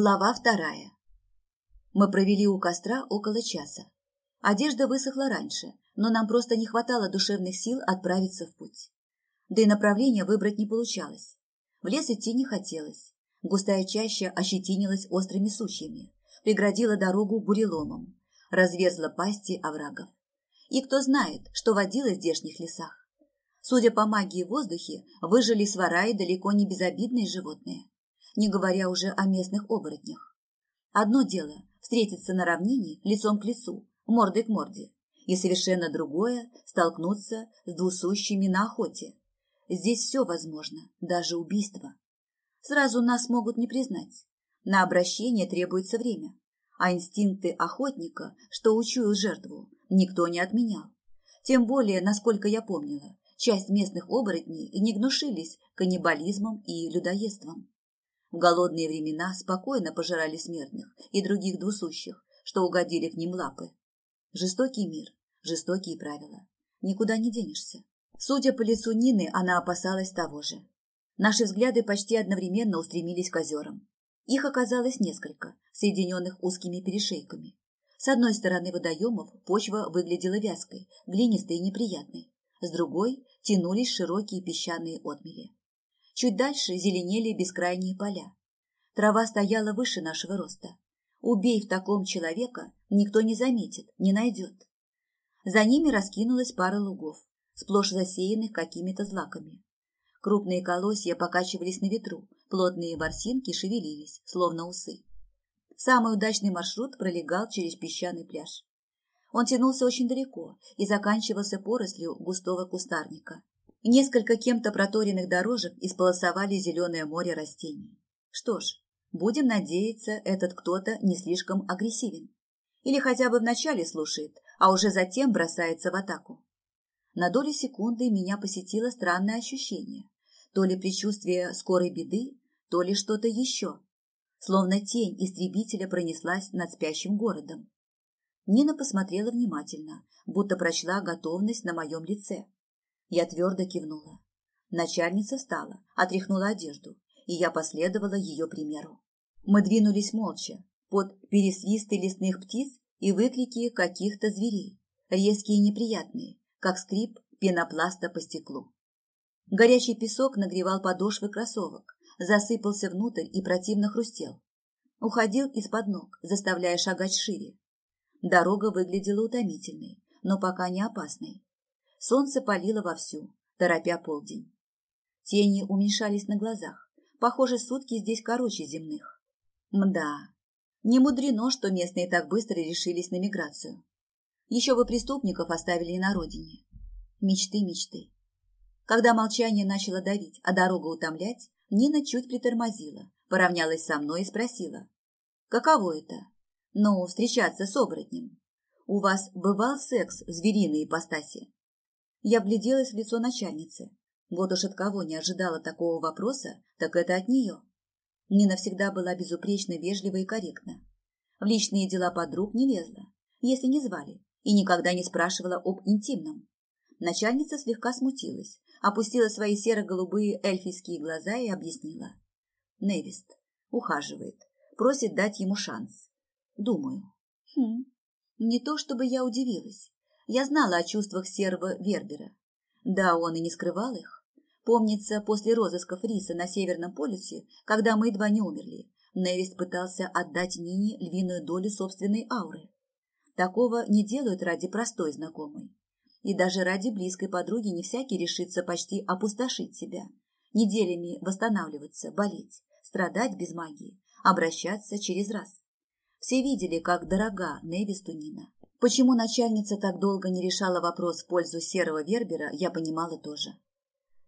Глава вторая. Мы провели у костра около часа. Одежда высохла раньше, но нам просто не хватало душевных сил отправиться в путь. Да и направление выбрать не получалось. В лес идти не хотелось. Густая чаща ощетинилась острыми сучьями, преградила дорогу буреломом, разверзла пасти оврагов. И кто знает, что водилось в здешних лесах. Судя по магии в воздухе, выжили свараи далеко не безобидные животные не говоря уже о местных оборотнях. Одно дело – встретиться на равнине лицом к лицу, мордой к морде, и совершенно другое – столкнуться с двусущими на охоте. Здесь все возможно, даже убийство. Сразу нас могут не признать. На обращение требуется время, а инстинкты охотника, что учуял жертву, никто не отменял. Тем более, насколько я помнила, часть местных оборотней не гнушились каннибализмом и людоедством. В голодные времена спокойно пожирали смертных и других двусущих, что угодили к ним лапы. Жестокий мир, жестокие правила. Никуда не денешься. Судя по лицу Нины, она опасалась того же. Наши взгляды почти одновременно устремились к озерам. Их оказалось несколько, соединенных узкими перешейками. С одной стороны водоемов почва выглядела вязкой, глинистой и неприятной. С другой тянулись широкие песчаные отмели. Чуть дальше зеленели бескрайние поля. Трава стояла выше нашего роста. Убей в таком человека, никто не заметит, не найдет. За ними раскинулась пара лугов, сплошь засеянных какими-то злаками. Крупные колосья покачивались на ветру, плотные ворсинки шевелились, словно усы. Самый удачный маршрут пролегал через песчаный пляж. Он тянулся очень далеко и заканчивался порослью густого кустарника, Несколько кем-то проторенных дорожек исполосовали зеленое море растений. Что ж, будем надеяться, этот кто-то не слишком агрессивен. Или хотя бы вначале слушает, а уже затем бросается в атаку. На долю секунды меня посетило странное ощущение. То ли предчувствие скорой беды, то ли что-то еще. Словно тень истребителя пронеслась над спящим городом. Нина посмотрела внимательно, будто прочла готовность на моем лице. Я твердо кивнула. Начальница встала, отряхнула одежду, и я последовала ее примеру. Мы двинулись молча, под пересвисты лесных птиц и выкрики каких-то зверей, резкие и неприятные, как скрип пенопласта по стеклу. Горячий песок нагревал подошвы кроссовок, засыпался внутрь и противно хрустел. Уходил из-под ног, заставляя шагать шире. Дорога выглядела утомительной, но пока не опасной. Солнце палило вовсю, торопя полдень. Тени уменьшались на глазах. Похоже, сутки здесь короче земных. Мда, не мудрено, что местные так быстро решились на миграцию. Еще бы преступников оставили и на родине. Мечты, мечты. Когда молчание начало давить, а дорога утомлять, Нина чуть притормозила, поравнялась со мной и спросила. «Каково это? Ну, встречаться с оборотнем. У вас бывал секс в звериной ипостаси?» Я вгляделась в лицо начальницы. Вот уж от кого не ожидала такого вопроса, так это от нее. Нина всегда была безупречно вежлива и корректна. В личные дела подруг не лезла, если не звали, и никогда не спрашивала об интимном. Начальница слегка смутилась, опустила свои серо-голубые эльфийские глаза и объяснила. Невист ухаживает, просит дать ему шанс. Думаю. Хм, не то чтобы я удивилась. Я знала о чувствах серого Вербера. Да, он и не скрывал их. Помнится, после розысков Риса на Северном полюсе, когда мы едва не умерли, Невист пытался отдать Нине львиную долю собственной ауры. Такого не делают ради простой знакомой. И даже ради близкой подруги не всякий решится почти опустошить себя, неделями восстанавливаться, болеть, страдать без магии, обращаться через раз. Все видели, как дорога Невисту Нина. Почему начальница так долго не решала вопрос в пользу серого Вербера, я понимала тоже.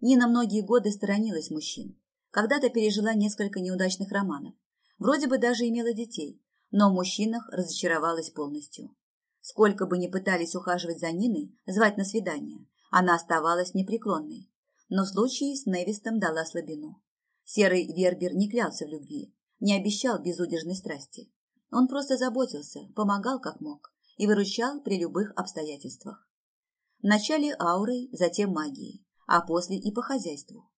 Нина многие годы сторонилась мужчин. Когда-то пережила несколько неудачных романов. Вроде бы даже имела детей, но в мужчинах разочаровалась полностью. Сколько бы ни пытались ухаживать за Ниной, звать на свидание, она оставалась непреклонной. Но в случае с Невистом дала слабину. Серый Вербер не клялся в любви, не обещал безудержной страсти. Он просто заботился, помогал как мог и выручал при любых обстоятельствах. Вначале аурой, затем магией, а после и по хозяйству.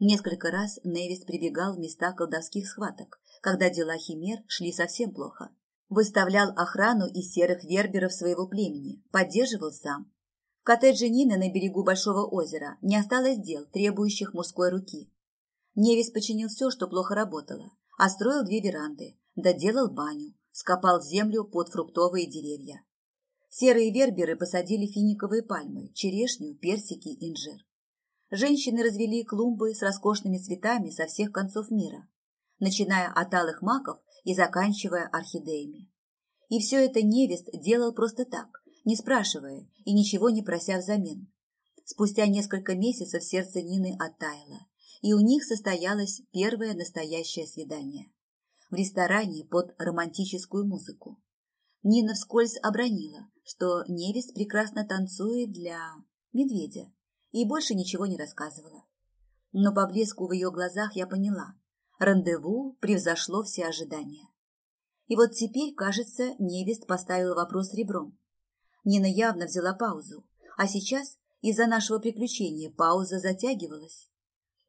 Несколько раз Невис прибегал в места колдовских схваток, когда дела химер шли совсем плохо. Выставлял охрану из серых верберов своего племени, поддерживал сам. В коттедже Нины на берегу Большого озера не осталось дел, требующих мужской руки. Невис починил все, что плохо работало, остроил две веранды, доделал баню, скопал землю под фруктовые деревья. Серые верберы посадили финиковые пальмы, черешню, персики, инжир. Женщины развели клумбы с роскошными цветами со всех концов мира, начиная от алых маков и заканчивая орхидеями. И все это невест делал просто так, не спрашивая и ничего не прося взамен. Спустя несколько месяцев сердце Нины оттаяло, и у них состоялось первое настоящее свидание. В ресторане под романтическую музыку. Нина вскользь обронила, что невест прекрасно танцует для медведя, и больше ничего не рассказывала. Но по блеску в ее глазах я поняла, рандеву превзошло все ожидания. И вот теперь, кажется, невест поставила вопрос ребром. Нина явно взяла паузу, а сейчас из-за нашего приключения пауза затягивалась.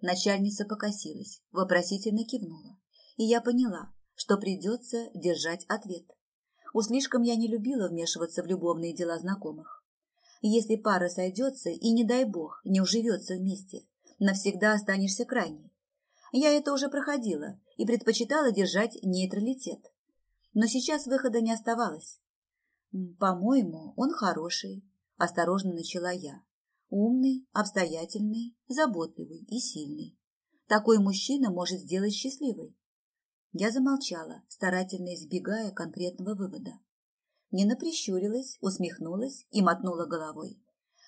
Начальница покосилась, вопросительно кивнула, и я поняла, что придется держать ответ. Уж слишком я не любила вмешиваться в любовные дела знакомых. Если пара сойдется и, не дай бог, не уживется вместе, навсегда останешься крайней. Я это уже проходила и предпочитала держать нейтралитет. Но сейчас выхода не оставалось. «По-моему, он хороший», – осторожно начала я. «Умный, обстоятельный, заботливый и сильный. Такой мужчина может сделать счастливой. Я замолчала, старательно избегая конкретного вывода. Нина прищурилась, усмехнулась и мотнула головой.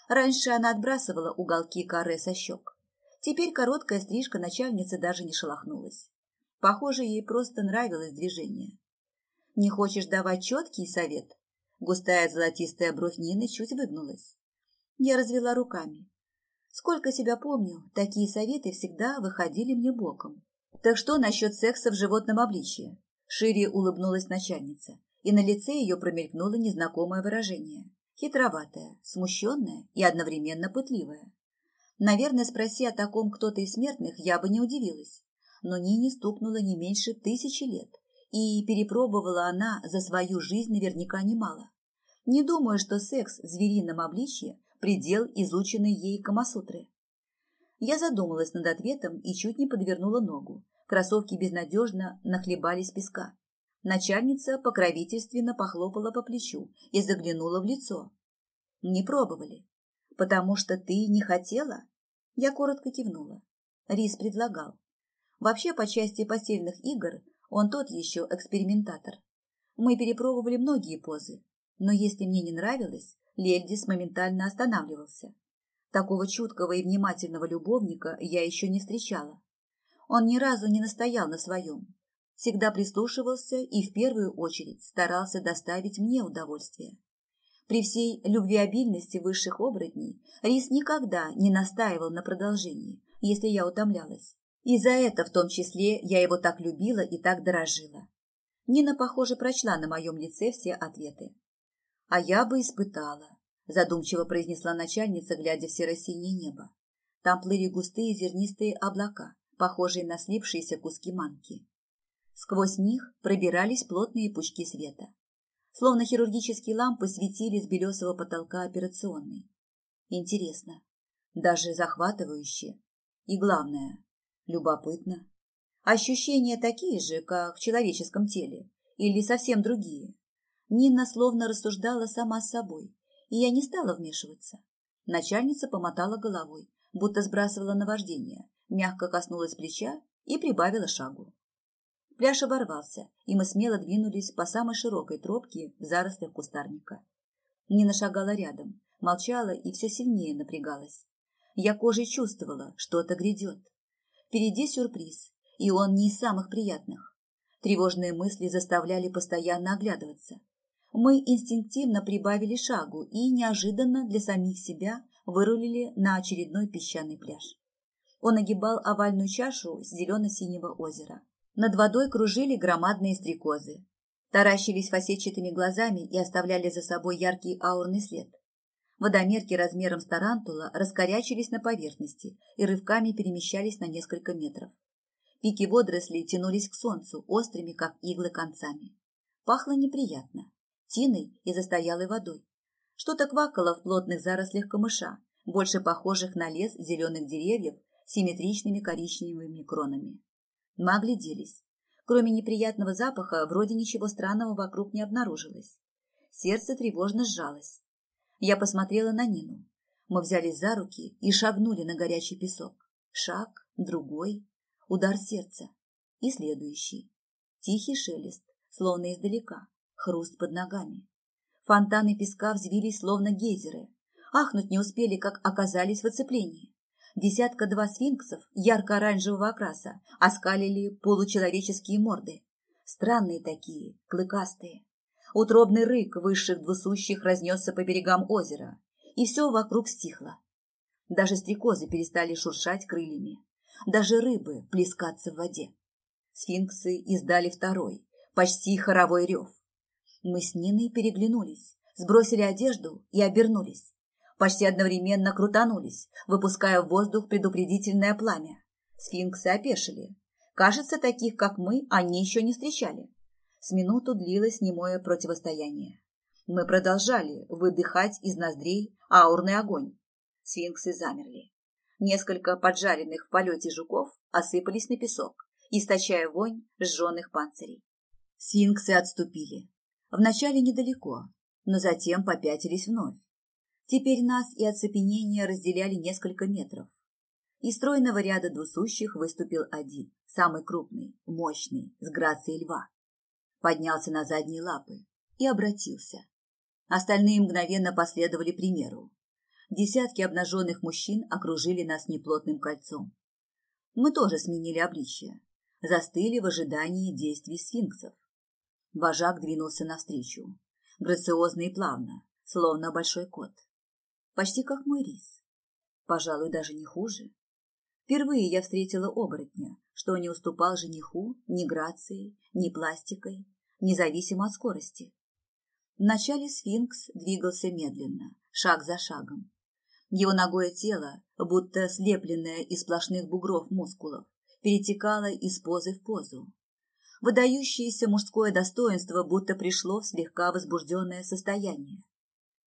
Раньше она отбрасывала уголки каре со щек. Теперь короткая стрижка начальницы даже не шелохнулась. Похоже, ей просто нравилось движение. «Не хочешь давать четкий совет?» Густая золотистая бровь Нины чуть выгнулась. Я развела руками. Сколько себя помню, такие советы всегда выходили мне боком. Так что насчет секса в животном обличье? Шире улыбнулась начальница, и на лице ее промелькнуло незнакомое выражение. Хитроватое, смущенное и одновременно пытливое. Наверное, спроси о таком кто-то из смертных, я бы не удивилась. Но Нине стукнуло не меньше тысячи лет, и перепробовала она за свою жизнь наверняка немало. Не думаю, что секс в зверином обличье – предел изученной ей Камасутры. Я задумалась над ответом и чуть не подвернула ногу, Кроссовки безнадежно нахлебались песка. Начальница покровительственно похлопала по плечу и заглянула в лицо. Не пробовали. Потому что ты не хотела? Я коротко кивнула. Рис предлагал. Вообще, по части постельных игр, он тот еще экспериментатор. Мы перепробовали многие позы, но если мне не нравилось, Лельдис моментально останавливался. Такого чуткого и внимательного любовника я еще не встречала. Он ни разу не настоял на своем. Всегда прислушивался и в первую очередь старался доставить мне удовольствие. При всей любвеобильности высших оборотней Рис никогда не настаивал на продолжении, если я утомлялась. И за это в том числе я его так любила и так дорожила. Нина, похоже, прочла на моем лице все ответы. «А я бы испытала», – задумчиво произнесла начальница, глядя в серо-синее небо. Там плыли густые зернистые облака, похожие на слипшиеся куски манки. Сквозь них пробирались плотные пучки света. Словно хирургические лампы светили с белесого потолка операционной. Интересно, даже захватывающе. И главное, любопытно. Ощущения такие же, как в человеческом теле, или совсем другие. Нина словно рассуждала сама с собой, и я не стала вмешиваться. Начальница помотала головой, будто сбрасывала наваждение, мягко коснулась плеча и прибавила шагу. Пляж оборвался, и мы смело двинулись по самой широкой тропке в зарослях кустарника. Нина шагала рядом, молчала и все сильнее напрягалась. Я кожей чувствовала, что-то грядет. Впереди сюрприз, и он не из самых приятных. Тревожные мысли заставляли постоянно оглядываться. Мы инстинктивно прибавили шагу и неожиданно для самих себя вырулили на очередной песчаный пляж. Он огибал овальную чашу с зелено-синего озера. Над водой кружили громадные стрекозы. Таращились фасетчатыми глазами и оставляли за собой яркий аурный след. Водомерки размером с тарантула раскорячились на поверхности и рывками перемещались на несколько метров. Пики водорослей тянулись к солнцу острыми, как иглы, концами. Пахло неприятно. Тиной и застоялой водой. Что-то квакало в плотных зарослях камыша, больше похожих на лес зеленых деревьев с симметричными коричневыми кронами. Мы огляделись. Кроме неприятного запаха, вроде ничего странного вокруг не обнаружилось. Сердце тревожно сжалось. Я посмотрела на Нину. Мы взялись за руки и шагнули на горячий песок. Шаг, другой, удар сердца. И следующий. Тихий шелест, словно издалека, хруст под ногами. Фонтаны песка взвились, словно гейзеры. Ахнуть не успели, как оказались в оцеплении. Десятка-два сфинксов ярко-оранжевого окраса оскалили получеловеческие морды. Странные такие, клыкастые. Утробный рык высших двусущих разнесся по берегам озера, и все вокруг стихло. Даже стрекозы перестали шуршать крыльями, даже рыбы плескаться в воде. Сфинксы издали второй, почти хоровой рев. Мы с Ниной переглянулись, сбросили одежду и обернулись. Почти одновременно крутанулись, выпуская в воздух предупредительное пламя. Сфинксы опешили. Кажется, таких, как мы, они еще не встречали. С минуту длилось немое противостояние. Мы продолжали выдыхать из ноздрей аурный огонь. Сфинксы замерли. Несколько поджаренных в полете жуков осыпались на песок, источая вонь сжженных панцирей. Сфинксы отступили. Вначале недалеко, но затем попятились вновь. Теперь нас и оцепенение разделяли несколько метров. Из стройного ряда двусущих выступил один, самый крупный, мощный, с грацией льва. Поднялся на задние лапы и обратился. Остальные мгновенно последовали примеру. Десятки обнаженных мужчин окружили нас неплотным кольцом. Мы тоже сменили обличье, застыли в ожидании действий сфинксов. Вожак двинулся навстречу, грациозно и плавно, словно большой кот. Почти как мой рис. Пожалуй, даже не хуже. Впервые я встретила оборотня, что не уступал жениху ни грацией, ни пластикой, независимо от скорости. Вначале сфинкс двигался медленно, шаг за шагом. Его ногое тело, будто слепленное из сплошных бугров мускулов, перетекало из позы в позу. Выдающееся мужское достоинство будто пришло в слегка возбужденное состояние.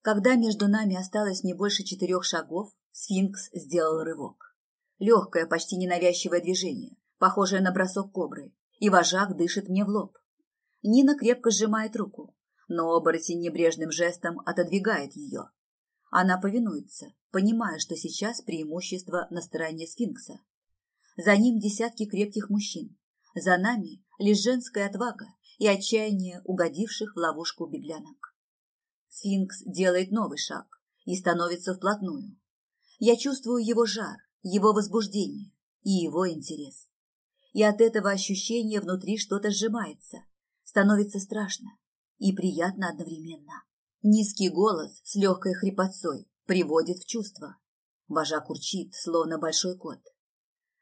Когда между нами осталось не больше четырех шагов, сфинкс сделал рывок. Легкое, почти ненавязчивое движение, похожее на бросок кобры, и вожак дышит мне в лоб. Нина крепко сжимает руку, но оборотень небрежным жестом отодвигает ее. Она повинуется, понимая, что сейчас преимущество на стороне сфинкса. За ним десятки крепких мужчин. За нами лишь женская отвага и отчаяние угодивших в ловушку беглянок. Сфинкс делает новый шаг и становится вплотную. Я чувствую его жар, его возбуждение и его интерес. И от этого ощущения внутри что-то сжимается, становится страшно и приятно одновременно. Низкий голос с легкой хрипотцой приводит в чувство. Вожак урчит, словно большой кот.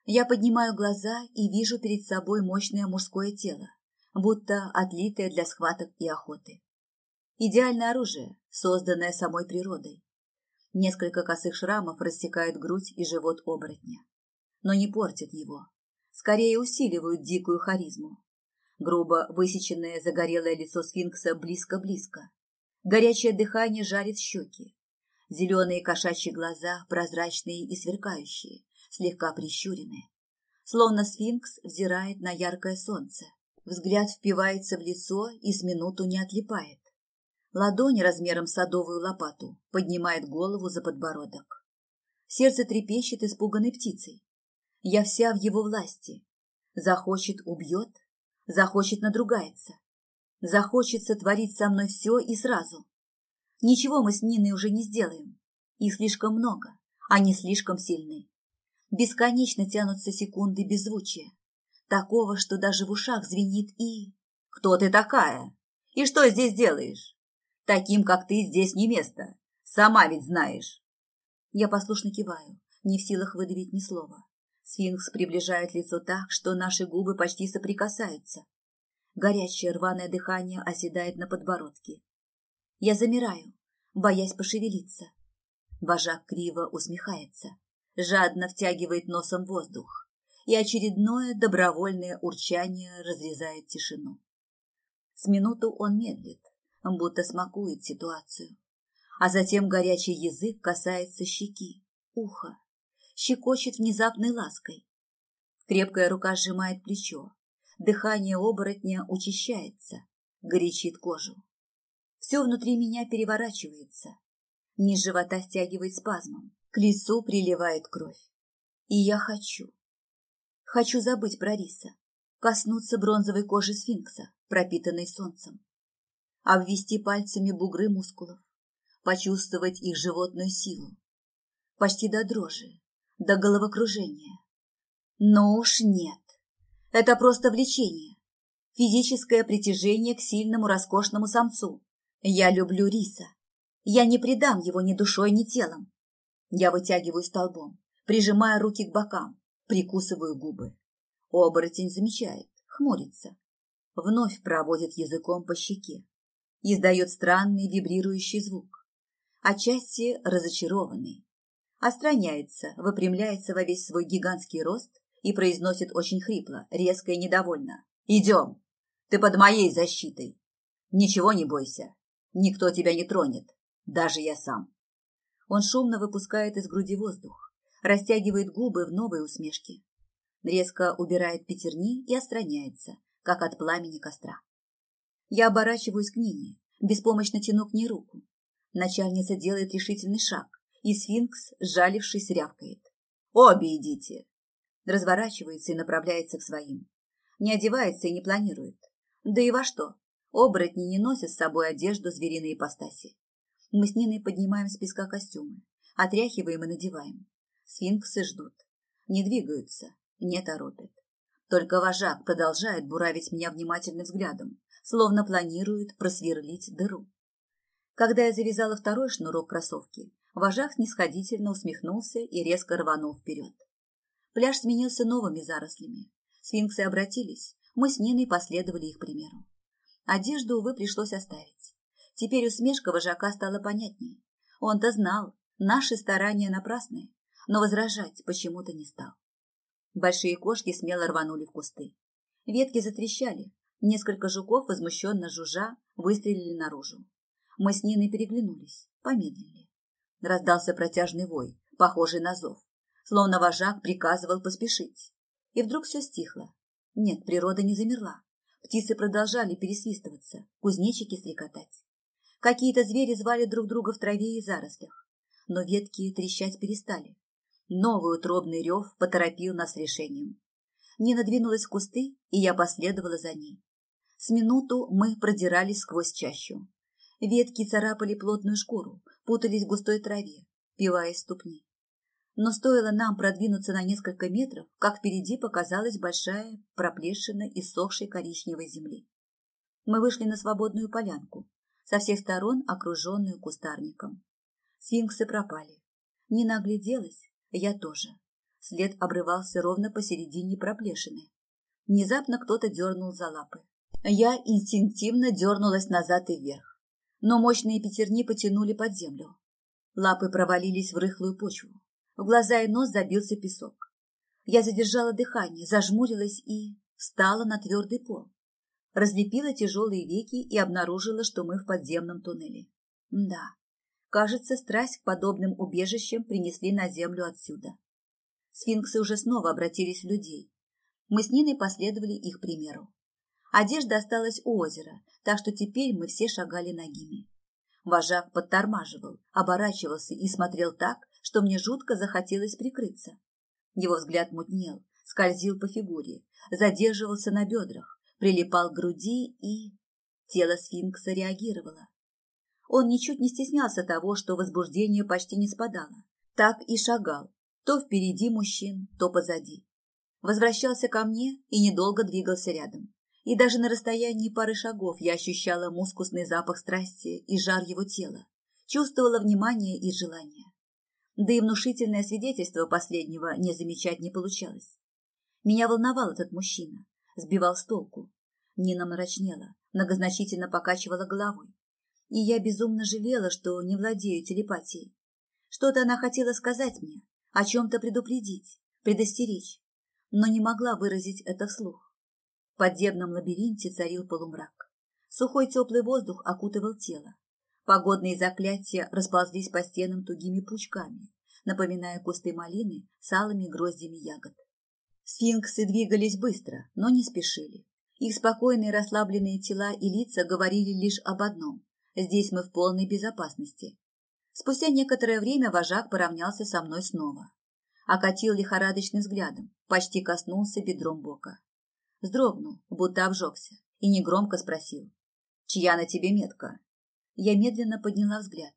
Я поднимаю глаза и вижу перед собой мощное мужское тело, будто отлитое для схваток и охоты. Идеальное оружие, созданное самой природой. Несколько косых шрамов рассекают грудь и живот оборотня, но не портят его, скорее усиливают дикую харизму. Грубо высеченное загорелое лицо сфинкса близко-близко. Горячее дыхание жарит щеки. Зеленые кошачьи глаза, прозрачные и сверкающие, слегка прищурены. Словно сфинкс взирает на яркое солнце. Взгляд впивается в лицо и с минуту не отлипает. Ладонь размером садовую лопату поднимает голову за подбородок. Сердце трепещет испуганной птицей. Я вся в его власти. Захочет – убьет, захочет – надругается. Захочется творить со мной все и сразу. Ничего мы с Ниной уже не сделаем. Их слишком много, они слишком сильны. Бесконечно тянутся секунды беззвучия. Такого, что даже в ушах звенит и... «Кто ты такая? И что здесь делаешь? Таким, как ты, здесь не место. Сама ведь знаешь». Я послушно киваю, не в силах выдавить ни слова. Сфинкс приближает лицо так, что наши губы почти соприкасаются. Горячее рваное дыхание оседает на подбородке. Я замираю, боясь пошевелиться. Вожак криво усмехается жадно втягивает носом воздух. и очередное добровольное урчание разрезает тишину. С минуту он медлит, будто смакует ситуацию, а затем горячий язык касается щеки, уха, щекочет внезапной лаской. Крепкая рука сжимает плечо, дыхание оборотня учащается, горячит кожу. Все внутри меня переворачивается, низ живота стягивает спазмом, к лицу приливает кровь. И я хочу. Хочу забыть про риса, коснуться бронзовой кожи сфинкса, пропитанной солнцем, обвести пальцами бугры мускулов, почувствовать их животную силу, почти до дрожи, до головокружения. Но уж нет, это просто влечение, физическое притяжение к сильному роскошному самцу. Я люблю риса, я не предам его ни душой, ни телом. Я вытягиваю столбом, прижимая руки к бокам, прикусываю губы. Оборотень замечает, хмурится, вновь проводит языком по щеке, издает странный вибрирующий звук, отчасти разочарованный. Остраняется, выпрямляется во весь свой гигантский рост и произносит очень хрипло, резко и недовольно. «Идем! Ты под моей защитой! Ничего не бойся, никто тебя не тронет, даже я сам!» Он шумно выпускает из груди воздух, растягивает губы в новой усмешке, резко убирает пятерни и остраняется, как от пламени костра. Я оборачиваюсь к Нине, беспомощно тяну к ней руку. Начальница делает решительный шаг, и сфинкс, сжалившись, рявкает. «Обе идите!» Разворачивается и направляется к своим. Не одевается и не планирует. Да и во что? Оборотни не носят с собой одежду звериной ипостаси. Мы с Ниной поднимаем с песка костюмы, отряхиваем и надеваем. Сфинксы ждут. Не двигаются, не торопят. Только вожак продолжает буравить меня внимательным взглядом, словно планирует просверлить дыру. Когда я завязала второй шнурок кроссовки, вожак снисходительно усмехнулся и резко рванул вперед. Пляж сменился новыми зарослями. Сфинксы обратились, мы с Ниной последовали их примеру. Одежду, увы, пришлось оставить. Теперь усмешка вожака стала понятнее. Он-то знал, наши старания напрасны, но возражать почему-то не стал. Большие кошки смело рванули в кусты. Ветки затрещали, несколько жуков, возмущенно жужжа, выстрелили наружу. Мы с Ниной переглянулись, помедлили. Раздался протяжный вой, похожий на зов, словно вожак приказывал поспешить. И вдруг все стихло. Нет, природа не замерла. Птицы продолжали пересвистываться, кузнечики стрекотать. Какие-то звери звали друг друга в траве и зарослях. Но ветки трещать перестали. Новый утробный рев поторопил нас решением. Нина двинулась в кусты, и я последовала за ней. С минуту мы продирались сквозь чащу. Ветки царапали плотную шкуру, путались в густой траве, пивая ступни. Но стоило нам продвинуться на несколько метров, как впереди показалась большая проплешина иссохшей коричневой земли. Мы вышли на свободную полянку, со всех сторон окруженную кустарником. Сфинксы пропали. Нина огляделась, я тоже. След обрывался ровно посередине проплешины. Внезапно кто-то дернул за лапы. Я инстинктивно дернулась назад и вверх. Но мощные пятерни потянули под землю. Лапы провалились в рыхлую почву. В глаза и нос забился песок. Я задержала дыхание, зажмурилась и встала на твердый пол. Разлепила тяжелые веки и обнаружила, что мы в подземном туннеле. Да, Кажется, страсть к подобным убежищам принесли на землю отсюда. Сфинксы уже снова обратились в людей. Мы с Ниной последовали их примеру. Одежда осталась у озера, так что теперь мы все шагали ногими. Вожак подтормаживал, оборачивался и смотрел так, что мне жутко захотелось прикрыться. Его взгляд мутнел, скользил по фигуре, задерживался на бедрах, прилипал к груди и... Тело сфинкса реагировало. Он ничуть не стеснялся того, что возбуждение почти не спадало. Так и шагал, то впереди мужчин, то позади. Возвращался ко мне и недолго двигался рядом. И даже на расстоянии пары шагов я ощущала мускусный запах страсти и жар его тела, чувствовала внимание и желание. Да и внушительное свидетельство последнего не замечать не получалось. Меня волновал этот мужчина, сбивал с толку. Нина мрачнела, многозначительно покачивала головой и я безумно жалела, что не владею телепатией. Что-то она хотела сказать мне, о чем-то предупредить, предостеречь. но не могла выразить это вслух. В подземном лабиринте царил полумрак. Сухой теплый воздух окутывал тело. Погодные заклятия расползлись по стенам тугими пучками, напоминая кусты малины с алыми гроздями ягод. Сфинксы двигались быстро, но не спешили. Их спокойные расслабленные тела и лица говорили лишь об одном – здесь мы в полной безопасности. Спустя некоторое время вожак поравнялся со мной снова. Окатил лихорадочным взглядом, почти коснулся бедром бока. Вздрогнул, будто обжегся, и негромко спросил. «Чья на тебе метка?» Я медленно подняла взгляд.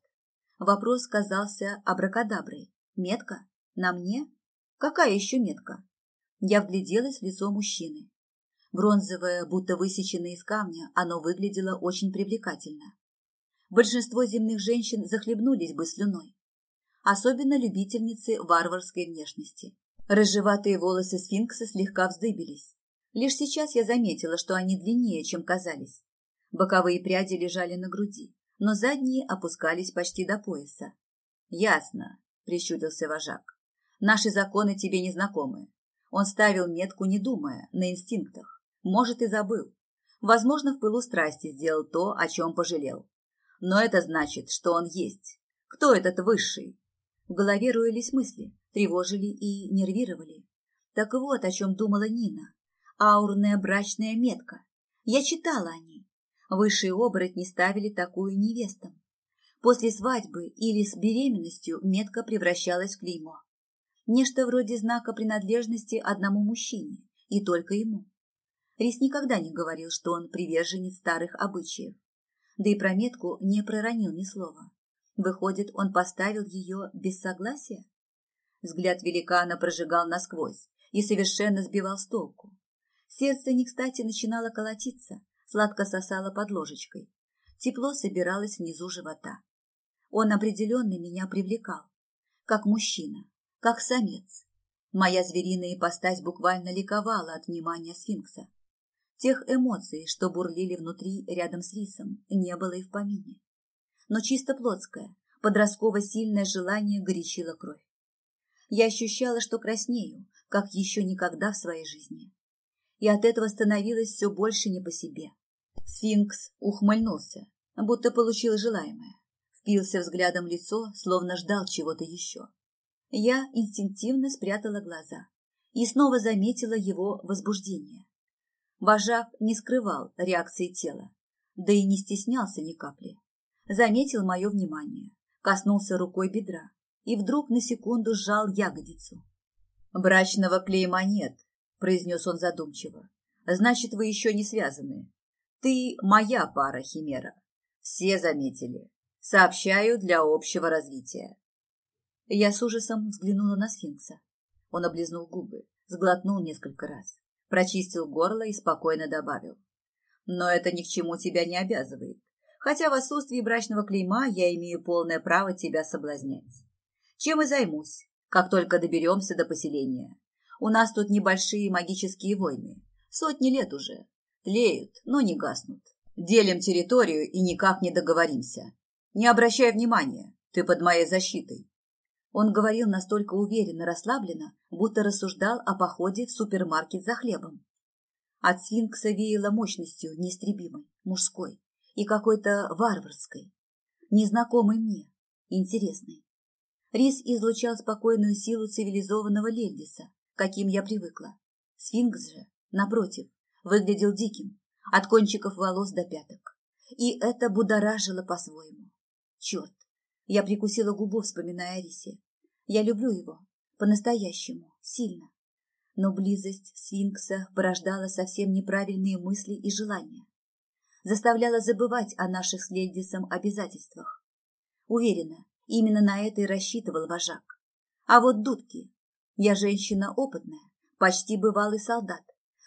Вопрос казался абракадаброй. «Метка? На мне? Какая еще метка?» Я вгляделась в лицо мужчины. Бронзовое, будто высеченное из камня, оно выглядело очень привлекательно. Большинство земных женщин захлебнулись бы слюной. Особенно любительницы варварской внешности. Рыжеватые волосы сфинкса слегка вздыбились. Лишь сейчас я заметила, что они длиннее, чем казались. Боковые пряди лежали на груди, но задние опускались почти до пояса. «Ясно», — прищурился вожак. «Наши законы тебе не знакомы. Он ставил метку, не думая, на инстинктах. Может, и забыл. Возможно, в пылу страсти сделал то, о чем пожалел. Но это значит, что он есть. Кто этот высший? В голове роились мысли, тревожили и нервировали. Так вот, о чем думала Нина. Аурная брачная метка. Я читала о ней. Высшие оборотни ставили такую невестам. После свадьбы или с беременностью метка превращалась в клеймо. Нечто вроде знака принадлежности одному мужчине, и только ему. Рис никогда не говорил, что он приверженец старых обычаев. Да и про метку не проронил ни слова. Выходит, он поставил ее без согласия? Взгляд великана прожигал насквозь и совершенно сбивал с толку. Сердце не кстати начинало колотиться, сладко сосало под ложечкой. Тепло собиралось внизу живота. Он определенно меня привлекал, как мужчина, как самец. Моя звериная ипостась буквально ликовала от внимания сфинкса. Тех эмоций, что бурлили внутри рядом с рисом, не было и в помине. Но чисто плотское, подростково сильное желание горячило кровь. Я ощущала, что краснею, как еще никогда в своей жизни. И от этого становилось все больше не по себе. Сфинкс ухмыльнулся, будто получил желаемое. Впился взглядом в лицо, словно ждал чего-то еще. Я инстинктивно спрятала глаза и снова заметила его возбуждение. Вожак не скрывал реакции тела, да и не стеснялся ни капли. Заметил мое внимание, коснулся рукой бедра и вдруг на секунду сжал ягодицу. «Брачного клейма нет», — произнес он задумчиво. «Значит, вы еще не связаны. Ты моя пара, Химера. Все заметили. Сообщаю для общего развития. Я с ужасом взглянула на сфинкса. Он облизнул губы, сглотнул несколько раз, прочистил горло и спокойно добавил. Но это ни к чему тебя не обязывает. Хотя в отсутствии брачного клейма я имею полное право тебя соблазнять. Чем и займусь, как только доберемся до поселения. У нас тут небольшие магические войны. Сотни лет уже. Тлеют, но не гаснут. Делим территорию и никак не договоримся. Не обращай внимания, ты под моей защитой. Он говорил настолько уверенно, расслабленно, будто рассуждал о походе в супермаркет за хлебом. От свинкса веяло мощностью неистребимой, мужской и какой-то варварской, незнакомой мне, интересной. Рис излучал спокойную силу цивилизованного Лельдиса, каким я привыкла. Сфинкс же, напротив, выглядел диким, от кончиков волос до пяток. И это будоражило по-своему. Черт, я прикусила губу, вспоминая Арисе. Я люблю его. По-настоящему. Сильно. Но близость сфинкса порождала совсем неправильные мысли и желания. Заставляла забывать о наших с Лельдисом обязательствах. Уверена, именно на это и рассчитывал вожак. А вот дудки. Я женщина опытная, почти бывалый солдат.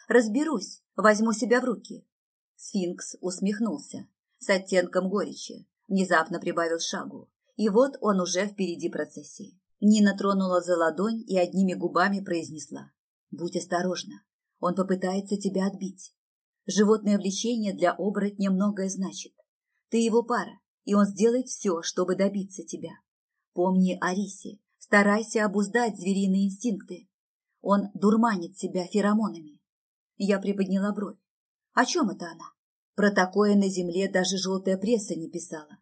Разберусь, возьму себя в руки. Сфинкс усмехнулся с оттенком горечи, внезапно прибавил шагу, и вот он уже впереди процессии. Нина тронула за ладонь и одними губами произнесла. «Будь осторожна, он попытается тебя отбить. Животное влечение для оборотня многое значит. Ты его пара, и он сделает все, чтобы добиться тебя. Помни о Рисе, старайся обуздать звериные инстинкты. Он дурманит себя феромонами. Я приподняла бровь. О чем это она? Про такое на земле даже желтая пресса не писала.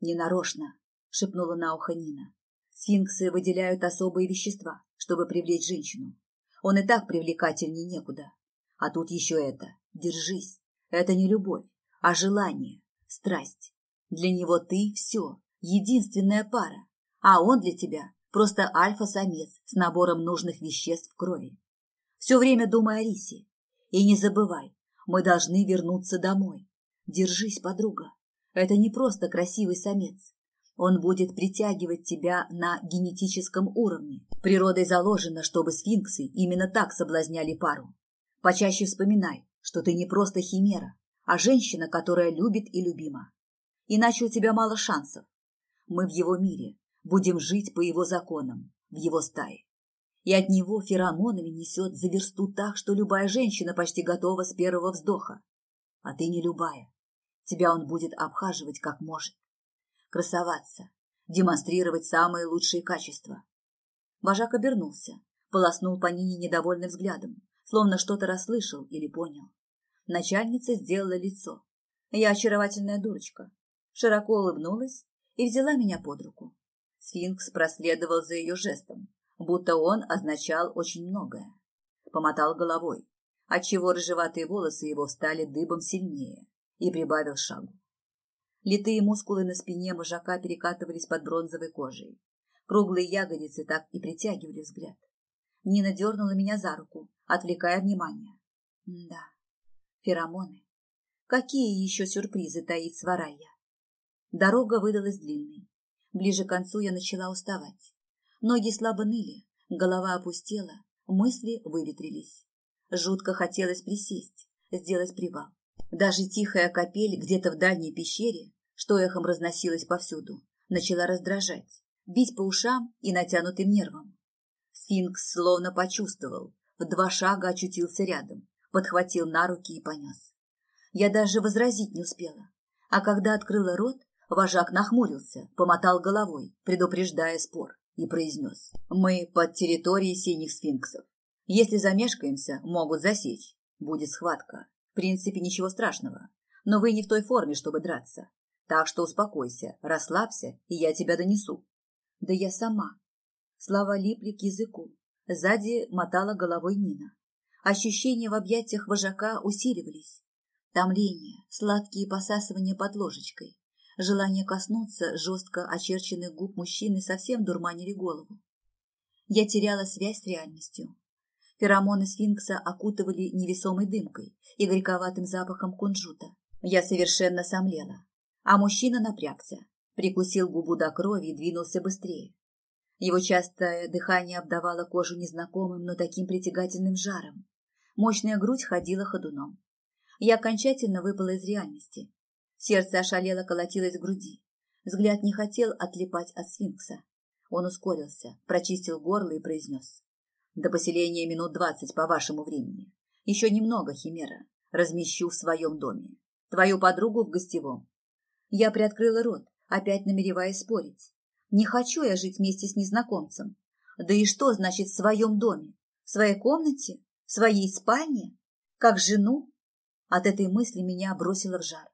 Ненарочно, шепнула на ухо Нина. Сфинксы выделяют особые вещества, чтобы привлечь женщину. Он и так привлекательней некуда. А тут еще это. Держись. Это не любовь, а желание, страсть. Для него ты все, единственная пара, а он для тебя просто альфа-самец с набором нужных веществ в крови. Все время думай о Рисе. И не забывай, мы должны вернуться домой. Держись, подруга. Это не просто красивый самец. Он будет притягивать тебя на генетическом уровне. Природой заложено, чтобы сфинксы именно так соблазняли пару. Почаще вспоминай, что ты не просто химера, а женщина, которая любит и любима. Иначе у тебя мало шансов. Мы в его мире, будем жить по его законам, в его стае. И от него феромонами несет за версту так, что любая женщина почти готова с первого вздоха. А ты не любая. Тебя он будет обхаживать как может. Красоваться, демонстрировать самые лучшие качества. Вожак обернулся, полоснул по Нине недовольным взглядом, словно что-то расслышал или понял. Начальница сделала лицо. Я очаровательная дурочка. Широко улыбнулась и взяла меня под руку. Сфинкс проследовал за ее жестом, будто он означал очень многое. Помотал головой, отчего рыжеватые волосы его встали дыбом сильнее, и прибавил шагу. Литые мускулы на спине мужака перекатывались под бронзовой кожей. Круглые ягодицы так и притягивали взгляд. Нина дернула меня за руку, отвлекая внимание. Да, феромоны. Какие еще сюрпризы таит сварая? Дорога выдалась длинной. Ближе к концу я начала уставать. Ноги слабо ныли, голова опустела, мысли выветрились. Жутко хотелось присесть, сделать привал. Даже тихая капель где-то в дальней пещере, что эхом разносилось повсюду, начала раздражать, бить по ушам и натянутым нервам. Сфинкс словно почувствовал, в два шага очутился рядом, подхватил на руки и понес. Я даже возразить не успела, а когда открыла рот, Вожак нахмурился, помотал головой, предупреждая спор, и произнес. «Мы под территорией синих сфинксов. Если замешкаемся, могут засечь. Будет схватка. В принципе, ничего страшного. Но вы не в той форме, чтобы драться. Так что успокойся, расслабься, и я тебя донесу». «Да я сама». Слова липли к языку. Сзади мотала головой Нина. Ощущения в объятиях вожака усиливались. Томление, сладкие посасывания под ложечкой. Желание коснуться жестко очерченных губ мужчины совсем дурманили голову. Я теряла связь с реальностью. Феромоны сфинкса окутывали невесомой дымкой и горьковатым запахом кунжута. Я совершенно сомлела. А мужчина напрягся, прикусил губу до крови и двинулся быстрее. Его частое дыхание обдавало кожу незнакомым, но таким притягательным жаром. Мощная грудь ходила ходуном. Я окончательно выпала из реальности. Сердце ошалело колотилось в груди. Взгляд не хотел отлипать от сфинкса. Он ускорился, прочистил горло и произнес. До поселения минут двадцать по вашему времени. Еще немного, Химера. Размещу в своем доме. Твою подругу в гостевом. Я приоткрыла рот, опять намереваясь спорить. Не хочу я жить вместе с незнакомцем. Да и что значит в своем доме? В своей комнате? В своей спальне? Как жену? От этой мысли меня бросило в жар.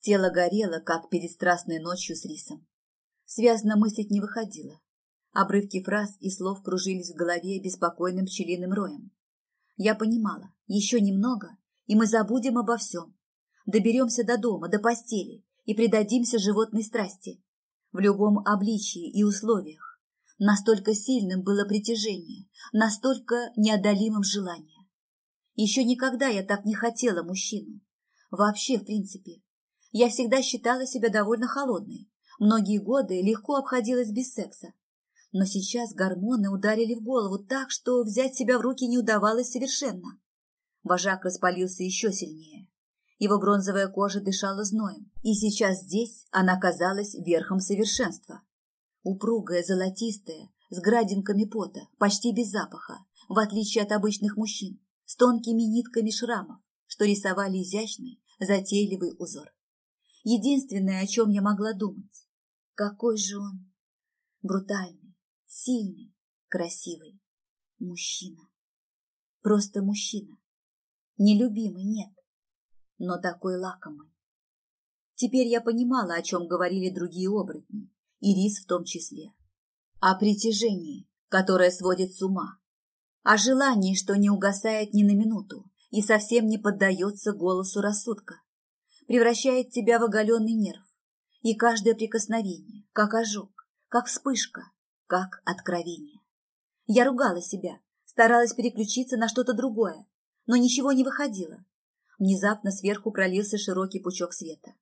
Тело горело, как перед страстной ночью с рисом. Связно мыслить не выходило. Обрывки фраз и слов кружились в голове беспокойным пчелиным роем. Я понимала, еще немного, и мы забудем обо всем. Доберемся до дома, до постели и предадимся животной страсти. В любом обличии и условиях. Настолько сильным было притяжение, настолько неодолимым желание. Еще никогда я так не хотела мужчину. Вообще, в принципе, я всегда считала себя довольно холодной. Многие годы легко обходилась без секса. Но сейчас гормоны ударили в голову так, что взять себя в руки не удавалось совершенно. Вожак распалился еще сильнее. Его бронзовая кожа дышала зноем, и сейчас здесь она казалась верхом совершенства. Упругая, золотистая, с градинками пота, почти без запаха, в отличие от обычных мужчин, с тонкими нитками шрамов, что рисовали изящный, затейливый узор. Единственное, о чем я могла думать. Какой же он брутальный, сильный, красивый мужчина. Просто мужчина. Нелюбимый нет, но такой лакомый. Теперь я понимала, о чем говорили другие оборотни, и Рис в том числе. О притяжении, которое сводит с ума. О желании, что не угасает ни на минуту и совсем не поддается голосу рассудка. Превращает тебя в оголенный нерв. И каждое прикосновение, как ожог, как вспышка, как откровение. Я ругала себя, старалась переключиться на что-то другое, но ничего не выходило. Внезапно сверху пролился широкий пучок света.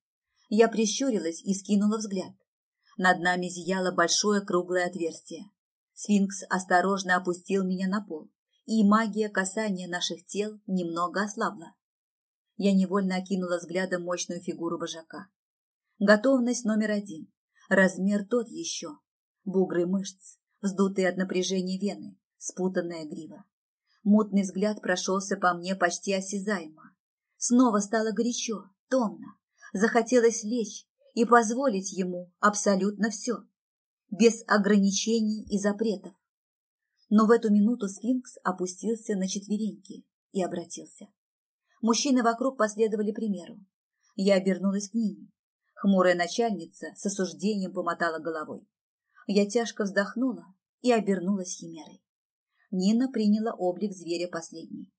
Я прищурилась и скинула взгляд. Над нами зияло большое круглое отверстие. Сфинкс осторожно опустил меня на пол, и магия касания наших тел немного ослабла. Я невольно окинула взглядом мощную фигуру вожака. Готовность номер один. Размер тот еще. Бугры мышц, вздутые от напряжения вены, спутанная грива. Мутный взгляд прошелся по мне почти осязаемо. Снова стало горячо, томно. Захотелось лечь и позволить ему абсолютно все, без ограничений и запретов. Но в эту минуту сфинкс опустился на четвереньки и обратился. Мужчины вокруг последовали примеру. Я обернулась к Нине. Хмурая начальница с осуждением помотала головой. Я тяжко вздохнула и обернулась химерой. Нина приняла облик зверя последней.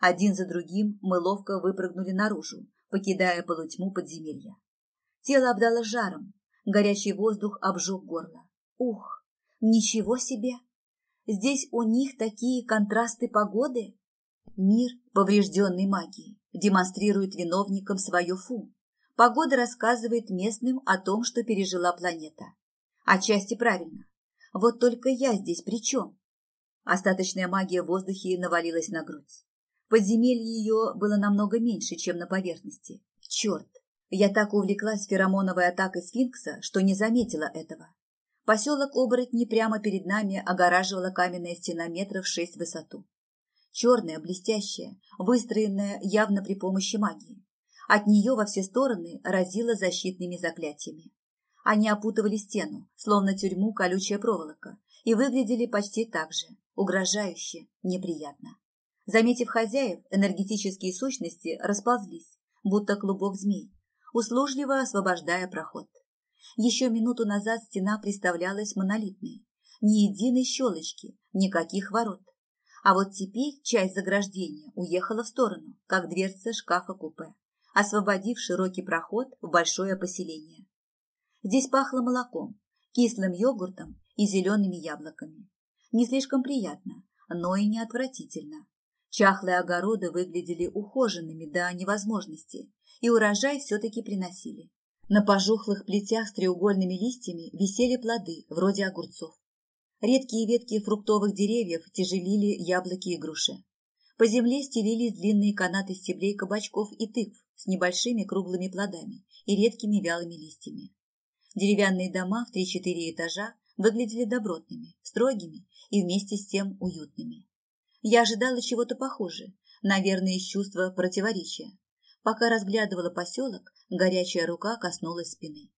Один за другим мы ловко выпрыгнули наружу, покидая полутьму подземелья. Тело обдало жаром, горячий воздух обжег горло. Ух, ничего себе! Здесь у них такие контрасты погоды. Мир, поврежденный магией, демонстрирует виновникам свое фу. Погода рассказывает местным о том, что пережила планета. Отчасти правильно. Вот только я здесь при чем? Остаточная магия в воздухе навалилась на грудь. Подземелье ее было намного меньше, чем на поверхности. Черт! Я так увлеклась феромоновой атакой сфинкса, что не заметила этого. Поселок оборотни прямо перед нами огораживала каменная стена метров шесть в высоту. Черная, блестящая, выстроенная явно при помощи магии. От нее во все стороны разило защитными заклятиями. Они опутывали стену, словно тюрьму колючая проволока, и выглядели почти так же, угрожающе, неприятно. Заметив хозяев, энергетические сущности расползлись, будто клубок змей, услужливо освобождая проход. Еще минуту назад стена представлялась монолитной. Ни единой щелочки, никаких ворот. А вот теперь часть заграждения уехала в сторону, как дверца шкафа-купе, освободив широкий проход в большое поселение. Здесь пахло молоком, кислым йогуртом и зелеными яблоками. Не слишком приятно, но и не отвратительно. Чахлые огороды выглядели ухоженными до невозможности, и урожай все-таки приносили. На пожухлых плетях с треугольными листьями висели плоды, вроде огурцов. Редкие ветки фруктовых деревьев тяжелили яблоки и груши. По земле стелились длинные канаты стеблей кабачков и тыкв с небольшими круглыми плодами и редкими вялыми листьями. Деревянные дома в три-четыре этажа выглядели добротными, строгими и вместе с тем уютными. Я ожидала чего-то похожего, наверное, из чувства противоречия. Пока разглядывала поселок, горячая рука коснулась спины.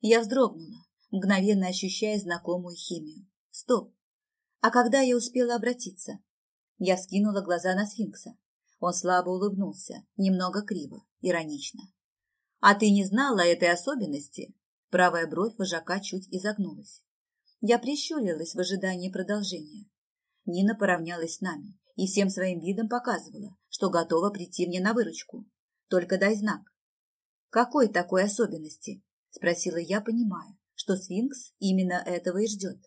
Я вздрогнула, мгновенно ощущая знакомую химию. Стоп! А когда я успела обратиться? Я вскинула глаза на сфинкса. Он слабо улыбнулся, немного криво, иронично. «А ты не знала этой особенности?» Правая бровь вожака чуть изогнулась. Я прищурилась в ожидании продолжения. Нина поравнялась с нами и всем своим видом показывала, что готова прийти мне на выручку. Только дай знак. Какой такой особенности? Спросила я, понимая, что сфинкс именно этого и ждет.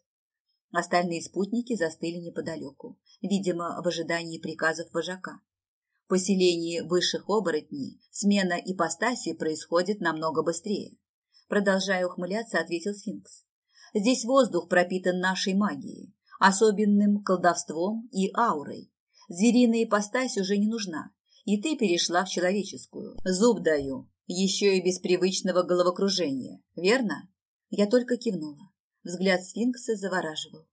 Остальные спутники застыли неподалеку, видимо, в ожидании приказов вожака. В поселении высших оборотней смена ипостаси происходит намного быстрее. Продолжая ухмыляться, ответил сфинкс. Здесь воздух пропитан нашей магией, особенным колдовством и аурой. Звериная ипостась уже не нужна, и ты перешла в человеческую. Зуб даю, еще и без привычного головокружения, верно? Я только кивнула. Взгляд сфинкса завораживал.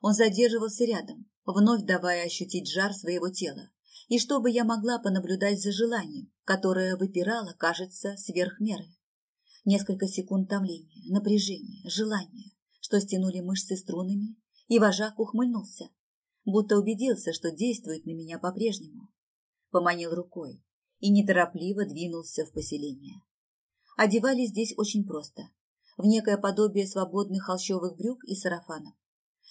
Он задерживался рядом, вновь давая ощутить жар своего тела, и чтобы я могла понаблюдать за желанием, которое выпирало, кажется, сверх меры. Несколько секунд томления, напряжения, желания, что стянули мышцы струнами, и вожак ухмыльнулся. будто убедился, что действует на меня по-прежнему. Поманил рукой и неторопливо двинулся в поселение. Одевались здесь очень просто, в некое подобие свободных холщовых брюк и сарафанов.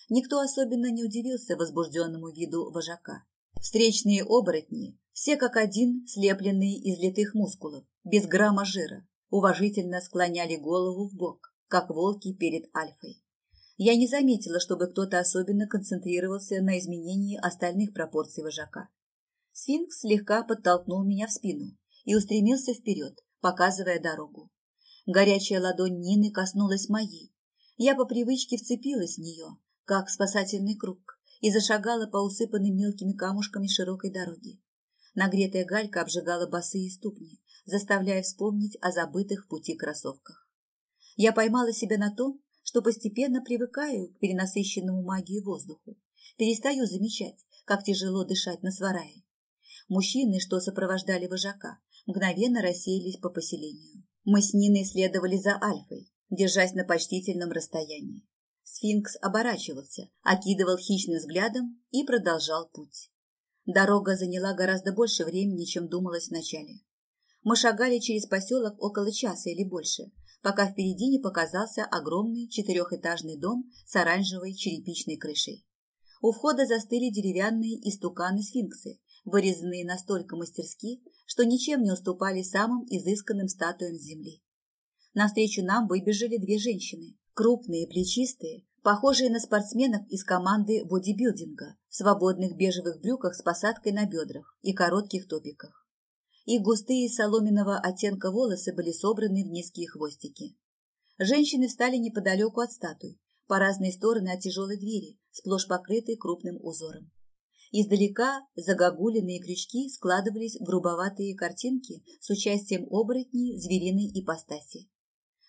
Никто особенно не удивился возбужденному виду вожака. Встречные оборотни, все как один, слепленные из литых мускулов, без грамма жира, уважительно склоняли голову в бок, как волки перед альфой. Я не заметила, чтобы кто-то особенно концентрировался на изменении остальных пропорций вожака. Сфинкс слегка подтолкнул меня в спину и устремился вперед, показывая дорогу. Горячая ладонь Нины коснулась моей. Я по привычке вцепилась в нее, как спасательный круг, и зашагала по усыпанным мелкими камушками широкой дороги. Нагретая галька обжигала босые ступни, заставляя вспомнить о забытых пути кроссовках. Я поймала себя на том, что постепенно привыкаю к перенасыщенному магией воздуху, перестаю замечать, как тяжело дышать на сварае. Мужчины, что сопровождали вожака, мгновенно рассеялись по поселению. Мы с Ниной следовали за Альфой, держась на почтительном расстоянии. Сфинкс оборачивался, окидывал хищным взглядом и продолжал путь. Дорога заняла гораздо больше времени, чем думалось вначале. Мы шагали через поселок около часа или больше, пока впереди не показался огромный четырехэтажный дом с оранжевой черепичной крышей. У входа застыли деревянные истуканы-сфинксы, вырезанные настолько мастерски, что ничем не уступали самым изысканным статуям земли. Навстречу нам выбежали две женщины, крупные, плечистые, похожие на спортсменов из команды бодибилдинга, в свободных бежевых брюках с посадкой на бедрах и коротких топиках. Их густые соломенного оттенка волосы были собраны в низкие хвостики. Женщины встали неподалеку от статуй, по разные стороны от тяжелой двери, сплошь покрытой крупным узором. Издалека загогулиные крючки складывались в грубоватые картинки с участием оборотней звериной ипостаси.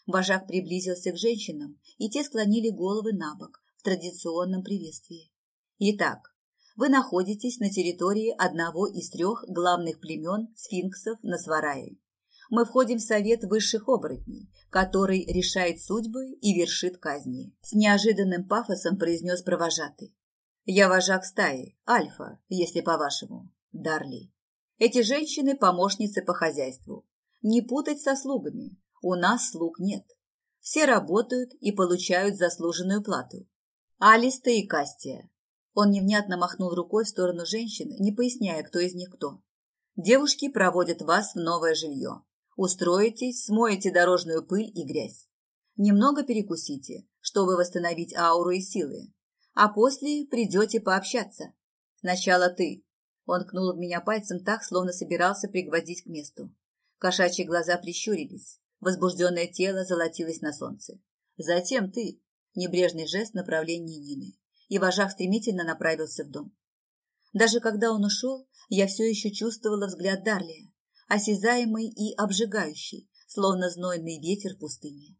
Вожак приблизился к женщинам, и те склонили головы на бок в традиционном приветствии. Итак, вы находитесь на территории одного из трех главных племен сфинксов на Сварае. Мы входим в совет высших оборотней, который решает судьбы и вершит казни. С неожиданным пафосом произнес провожатый. Я вожак стаи, Альфа, если по-вашему, Дарли. Эти женщины – помощницы по хозяйству. Не путать со слугами. У нас слуг нет. Все работают и получают заслуженную плату. Алиста и Кастия он невнятно махнул рукой в сторону женщин, не поясняя, кто из них кто. «Девушки проводят вас в новое жилье. Устроитесь, смоете дорожную пыль и грязь. Немного перекусите, чтобы восстановить ауру и силы. А после придете пообщаться. Сначала ты». Он кнул в меня пальцем так, словно собирался пригвоздить к месту. Кошачьи глаза прищурились. Возбужденное тело золотилось на солнце. Затем ты. Небрежный жест в направлении Нины и вожак стремительно направился в дом. Даже когда он ушел, я все еще чувствовала взгляд Дарлия, осязаемый и обжигающий, словно знойный ветер в пустыне.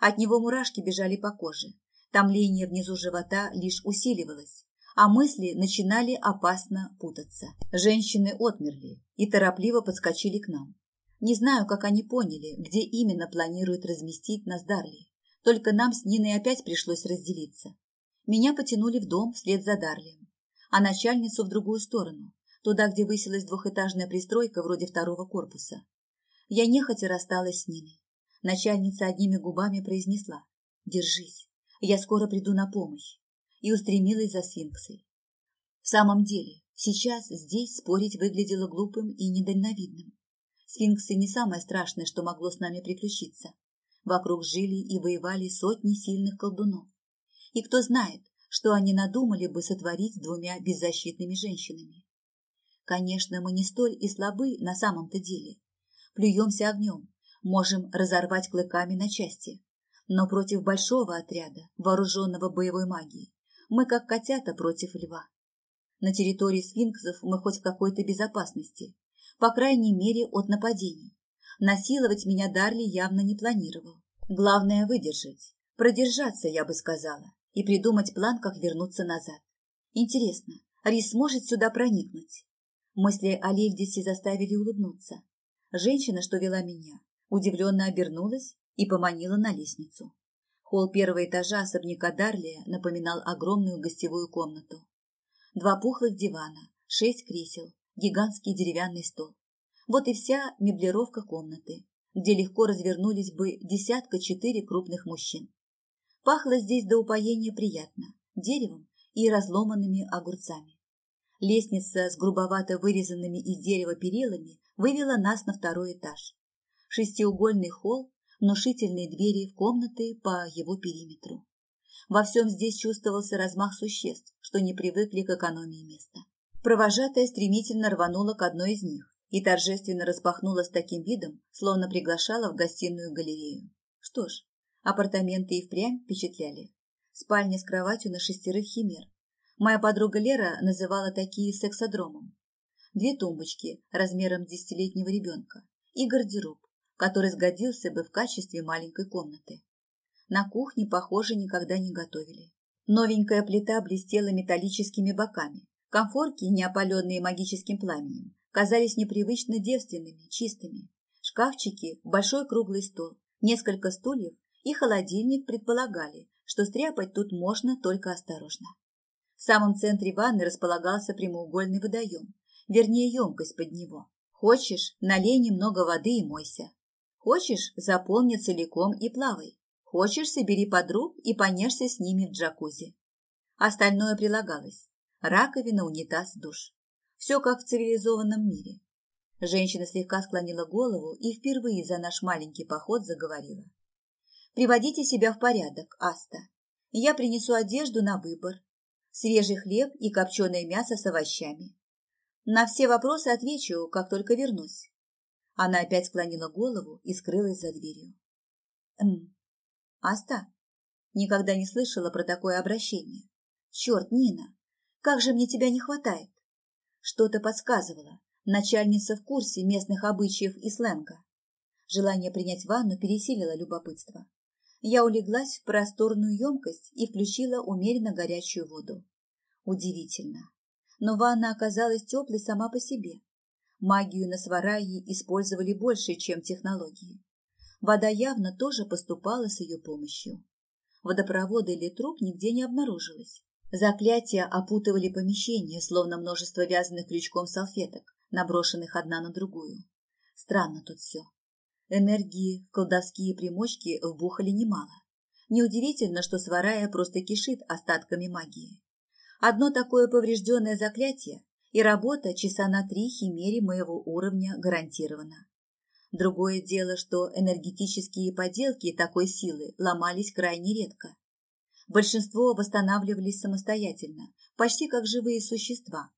От него мурашки бежали по коже, томление внизу живота лишь усиливалось, а мысли начинали опасно путаться. Женщины отмерли и торопливо подскочили к нам. Не знаю, как они поняли, где именно планируют разместить нас Дарли. Только нам с Ниной опять пришлось разделиться. Меня потянули в дом вслед за Дарлием, а начальницу в другую сторону, туда, где высилась двухэтажная пристройка вроде второго корпуса. Я нехотя рассталась с Ниной. Начальница одними губами произнесла «Держись, я скоро приду на помощь» и устремилась за сфинксой. В самом деле, сейчас здесь спорить выглядело глупым и недальновидным. Сфинксы не самое страшное, что могло с нами приключиться. Вокруг жили и воевали сотни сильных колдунов. И кто знает, что они надумали бы сотворить с двумя беззащитными женщинами. Конечно, мы не столь и слабы на самом-то деле. Плюемся огнем, можем разорвать клыками на части. Но против большого отряда, вооруженного боевой магией, мы как котята против льва. На территории сфинксов мы хоть в какой-то безопасности, по крайней мере от нападений. Насиловать меня Дарли явно не планировал. Главное выдержать, продержаться, я бы сказала, и придумать план, как вернуться назад. Интересно, Рис сможет сюда проникнуть? Мысли о Лильдисе заставили улыбнуться. Женщина, что вела меня, удивленно обернулась и поманила на лестницу. Холл первого этажа особняка Дарлия напоминал огромную гостевую комнату. Два пухлых дивана, шесть кресел, гигантский деревянный стол. Вот и вся меблировка комнаты, где легко развернулись бы десятка-четыре крупных мужчин. Пахло здесь до упоения приятно, деревом и разломанными огурцами. Лестница с грубовато вырезанными из дерева перилами вывела нас на второй этаж. Шестиугольный холл, внушительные двери в комнаты по его периметру. Во всем здесь чувствовался размах существ, что не привыкли к экономии места. Провожатая стремительно рванула к одной из них и торжественно распахнула с таким видом, словно приглашала в гостиную галерею. Что ж, апартаменты и впрямь впечатляли. Спальня с кроватью на шестерых химер. Моя подруга Лера называла такие сексодромом. Две тумбочки размером десятилетнего ребенка и гардероб, который сгодился бы в качестве маленькой комнаты. На кухне, похоже, никогда не готовили. Новенькая плита блестела металлическими боками. Комфорки, не опаленные магическим пламенем, казались непривычно девственными, чистыми. Шкафчики, большой круглый стол, несколько стульев и холодильник предполагали, что стряпать тут можно только осторожно. В самом центре ванны располагался прямоугольный водоем, вернее емкость под него. Хочешь, налей немного воды и мойся. Хочешь, заполни целиком и плавай. Хочешь, собери подруг и понежься с ними в джакузи. Остальное прилагалось. Раковина, унитаз, душ. Все как в цивилизованном мире. Женщина слегка склонила голову и впервые за наш маленький поход заговорила. Приводите себя в порядок, Аста. Я принесу одежду на выбор, свежий хлеб и копченое мясо с овощами. На все вопросы отвечу, как только вернусь. Она опять склонила голову и скрылась за дверью. Эм, Аста? Никогда не слышала про такое обращение. Черт, Нина, как же мне тебя не хватает. Что-то подсказывало. Начальница в курсе местных обычаев и сленга. Желание принять ванну пересилило любопытство. Я улеглась в просторную емкость и включила умеренно горячую воду. Удивительно. Но ванна оказалась теплой сама по себе. Магию на сварае использовали больше, чем технологии. Вода явно тоже поступала с ее помощью. Водопровода или труб нигде не обнаружилось. Заклятия опутывали помещение, словно множество вязаных крючком салфеток, наброшенных одна на другую. Странно тут все. Энергии колдовские примочки вбухали немало. Неудивительно, что сварая просто кишит остатками магии. Одно такое поврежденное заклятие, и работа часа на три химере моего уровня гарантирована. Другое дело, что энергетические поделки такой силы ломались крайне редко. Большинство восстанавливались самостоятельно, почти как живые существа.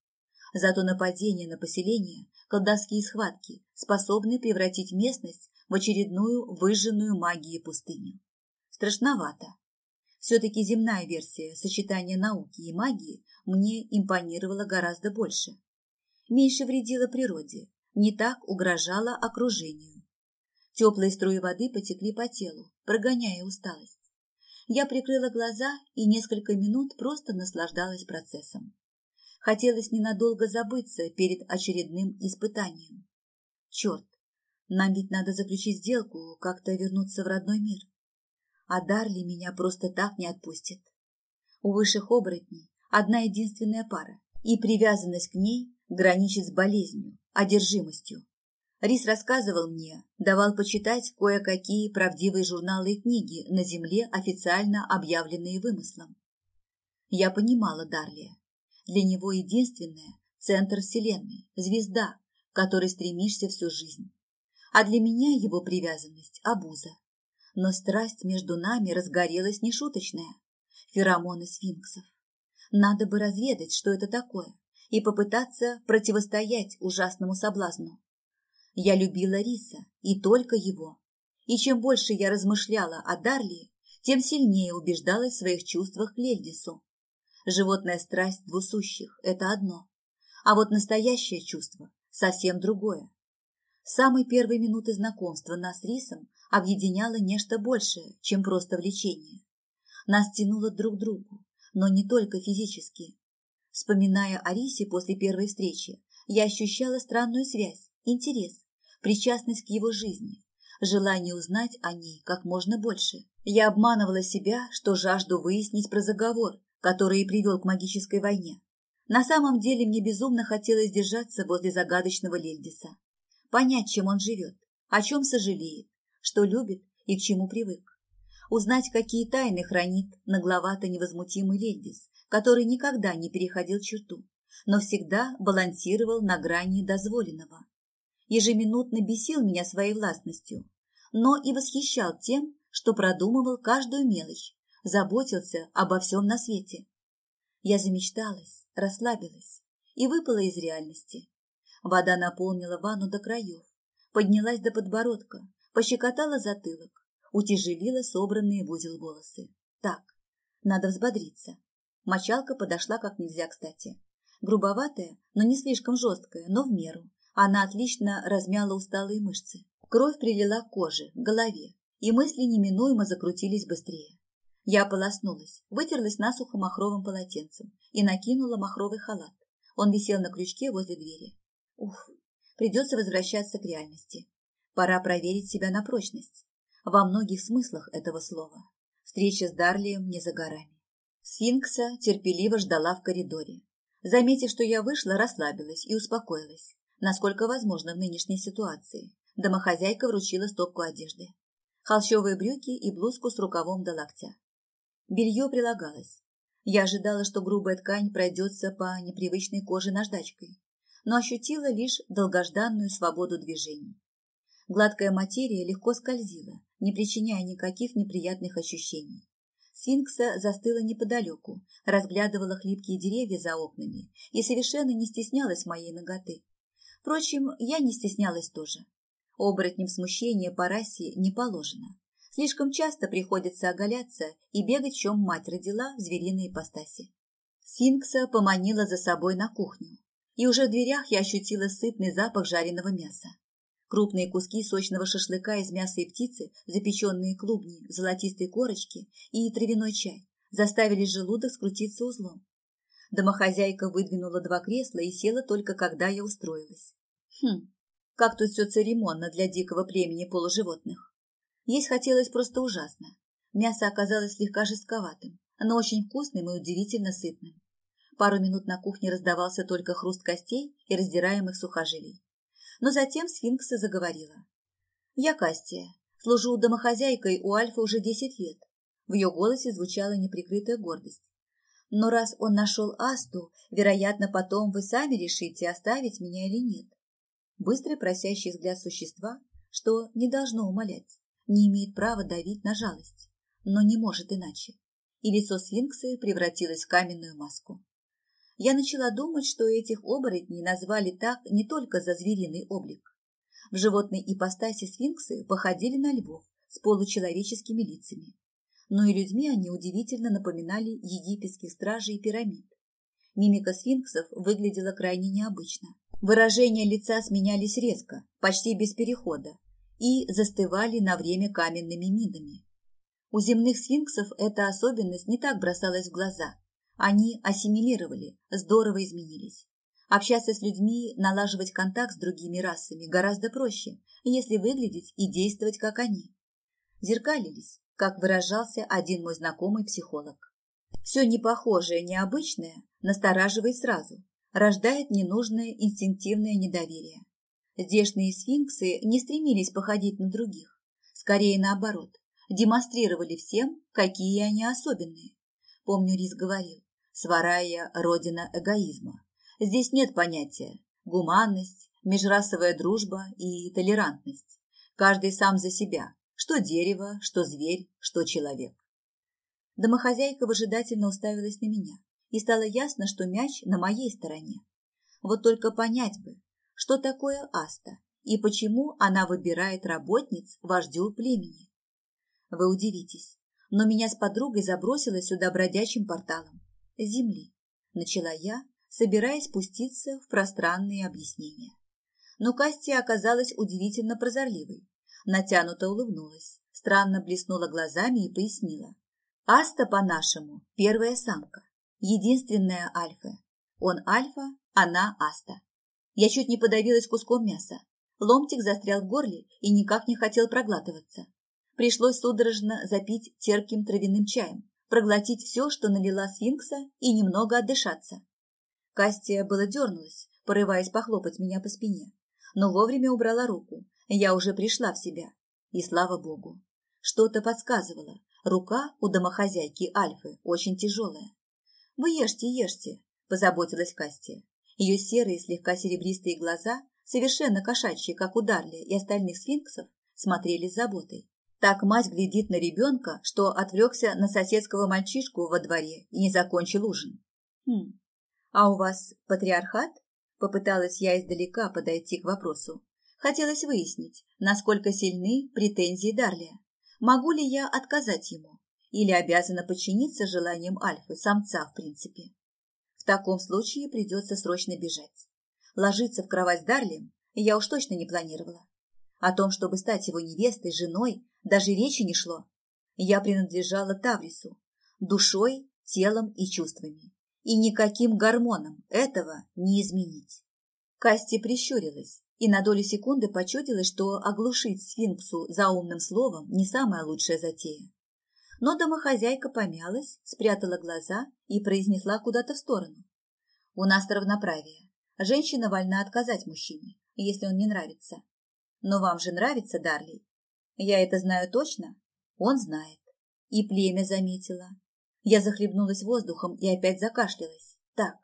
Зато нападения на поселение, колдовские схватки способны превратить местность в очередную выжженную магией пустыню. Страшновато. Все-таки земная версия сочетания науки и магии мне импонировала гораздо больше. Меньше вредила природе, не так угрожала окружению. Теплые струи воды потекли по телу, прогоняя усталость. Я прикрыла глаза и несколько минут просто наслаждалась процессом. Хотелось ненадолго забыться перед очередным испытанием. Черт, нам ведь надо заключить сделку, как-то вернуться в родной мир. А Дарли меня просто так не отпустит. У высших оборотней одна единственная пара, и привязанность к ней граничит с болезнью, одержимостью. Рис рассказывал мне, давал почитать кое-какие правдивые журналы и книги на Земле, официально объявленные вымыслом. Я понимала Дарлия. Для него единственная – центр Вселенной, звезда, к которой стремишься всю жизнь а для меня его привязанность – обуза. Но страсть между нами разгорелась нешуточная. Феромоны сфинксов. Надо бы разведать, что это такое, и попытаться противостоять ужасному соблазну. Я любила Риса, и только его. И чем больше я размышляла о Дарли, тем сильнее убеждалась в своих чувствах к Лельдису. Животная страсть двусущих – это одно, а вот настоящее чувство – совсем другое. С самой первой минуты знакомства нас с Рисом объединяло нечто большее, чем просто влечение. Нас тянуло друг к другу, но не только физически. Вспоминая о Рисе после первой встречи, я ощущала странную связь, интерес, причастность к его жизни, желание узнать о ней как можно больше. Я обманывала себя, что жажду выяснить про заговор, который и привел к магической войне. На самом деле мне безумно хотелось держаться возле загадочного Лельдиса, понять, чем он живет, о чем сожалеет, что любит и к чему привык. Узнать, какие тайны хранит нагловато невозмутимый Лельдис, который никогда не переходил черту, но всегда балансировал на грани дозволенного. Ежеминутно бесил меня своей властностью, но и восхищал тем, что продумывал каждую мелочь, заботился обо всем на свете. Я замечталась, расслабилась и выпала из реальности. Вода наполнила ванну до краев, поднялась до подбородка, пощекотала затылок, утяжелила собранные в узел волосы. Так, надо взбодриться. Мочалка подошла как нельзя кстати. Грубоватая, но не слишком жесткая, но в меру. Она отлично размяла усталые мышцы. Кровь прилила к коже, к голове, и мысли неминуемо закрутились быстрее. Я ополоснулась, вытерлась насухо махровым полотенцем и накинула махровый халат. Он висел на крючке возле двери. Ух, придется возвращаться к реальности. Пора проверить себя на прочность. Во многих смыслах этого слова. Встреча с Дарлием не за горами. Сфинкса терпеливо ждала в коридоре. Заметив, что я вышла, расслабилась и успокоилась, насколько возможно в нынешней ситуации. Домохозяйка вручила стопку одежды. Холщовые брюки и блузку с рукавом до локтя. Белье прилагалось. Я ожидала, что грубая ткань пройдется по непривычной коже наждачкой, но ощутила лишь долгожданную свободу движений. Гладкая материя легко скользила, не причиняя никаких неприятных ощущений. Сфинкса застыла неподалеку, разглядывала хлипкие деревья за окнами и совершенно не стеснялась моей ноготы. Впрочем, я не стеснялась тоже. Оборотням смущения по расе не положено. Слишком часто приходится оголяться и бегать, чем мать родила в звериной ипостаси. Сфинкса поманила за собой на кухню, и уже в дверях я ощутила сытный запах жареного мяса. Крупные куски сочного шашлыка из мяса и птицы, запеченные клубни, золотистой корочки и травяной чай заставили желудок скрутиться узлом. Домохозяйка выдвинула два кресла и села только когда я устроилась. Хм, как тут все церемонно для дикого племени полуживотных. Есть хотелось просто ужасно. Мясо оказалось слегка жестковатым, но очень вкусным и удивительно сытным. Пару минут на кухне раздавался только хруст костей и раздираемых сухожилий. Но затем сфинкса заговорила. «Я Кастия. Служу домохозяйкой у Альфа уже десять лет». В ее голосе звучала неприкрытая гордость. «Но раз он нашел Асту, вероятно, потом вы сами решите, оставить меня или нет». Быстрый просящий взгляд существа, что не должно умолять не имеет права давить на жалость, но не может иначе. И лицо сфинкса превратилось в каменную маску. Я начала думать, что этих оборотней назвали так не только за звериный облик. В животной ипостаси сфинксы походили на львов с получеловеческими лицами. Но и людьми они удивительно напоминали египетских стражей пирамид. Мимика сфинксов выглядела крайне необычно. Выражения лица сменялись резко, почти без перехода, и застывали на время каменными минами. У земных сфинксов эта особенность не так бросалась в глаза. Они ассимилировали, здорово изменились. Общаться с людьми, налаживать контакт с другими расами гораздо проще, если выглядеть и действовать, как они. Зеркалились, как выражался один мой знакомый психолог. Все непохожее, необычное настораживает сразу, рождает ненужное инстинктивное недоверие. Здешние сфинксы не стремились походить на других. Скорее наоборот, демонстрировали всем, какие они особенные. Помню, Рис говорил, Сварая – родина эгоизма. Здесь нет понятия гуманность, межрасовая дружба и толерантность. Каждый сам за себя, что дерево, что зверь, что человек. Домохозяйка выжидательно уставилась на меня, и стало ясно, что мяч на моей стороне. Вот только понять бы, что такое Аста и почему она выбирает работниц вождю племени. Вы удивитесь, но меня с подругой забросило сюда бродячим порталом земли. Начала я, собираясь спуститься в пространные объяснения. Но Кастия оказалась удивительно прозорливой. Натянуто улыбнулась, странно блеснула глазами и пояснила. Аста, по-нашему, первая самка, единственная альфа. Он альфа, она аста. Я чуть не подавилась куском мяса. Ломтик застрял в горле и никак не хотел проглатываться. Пришлось судорожно запить терпким травяным чаем, проглотить все, что налила сфинкса, и немного отдышаться. Кастия было дернулась, порываясь похлопать меня по спине, но вовремя убрала руку. Я уже пришла в себя. И слава богу. Что-то подсказывало. Рука у домохозяйки Альфы очень тяжелая. «Вы ешьте, ешьте», – позаботилась Кастия. Ее серые, слегка серебристые глаза, совершенно кошачьи, как у Дарли и остальных сфинксов, смотрели с заботой. Так мать глядит на ребенка, что отвлекся на соседского мальчишку во дворе и не закончил ужин. «Хм, а у вас патриархат?» Попыталась я издалека подойти к вопросу. Хотелось выяснить, насколько сильны претензии Дарлия. Могу ли я отказать ему? Или обязана подчиниться желаниям Альфы, самца в принципе? В таком случае придется срочно бежать. Ложиться в кровать с Дарлием я уж точно не планировала. О том, чтобы стать его невестой, женой, даже речи не шло. Я принадлежала Таврису, душой, телом и чувствами. И никаким гормоном этого не изменить. Касти прищурилась, и на долю секунды почудилось, что оглушить сфинксу заумным словом не самая лучшая затея. Но домохозяйка помялась, спрятала глаза и произнесла куда-то в сторону. «У нас равноправие. Женщина вольна отказать мужчине, если он не нравится. Но вам же нравится, Дарли? Я это знаю точно? Он знает. И племя заметила. Я захлебнулась воздухом и опять закашлялась. Так,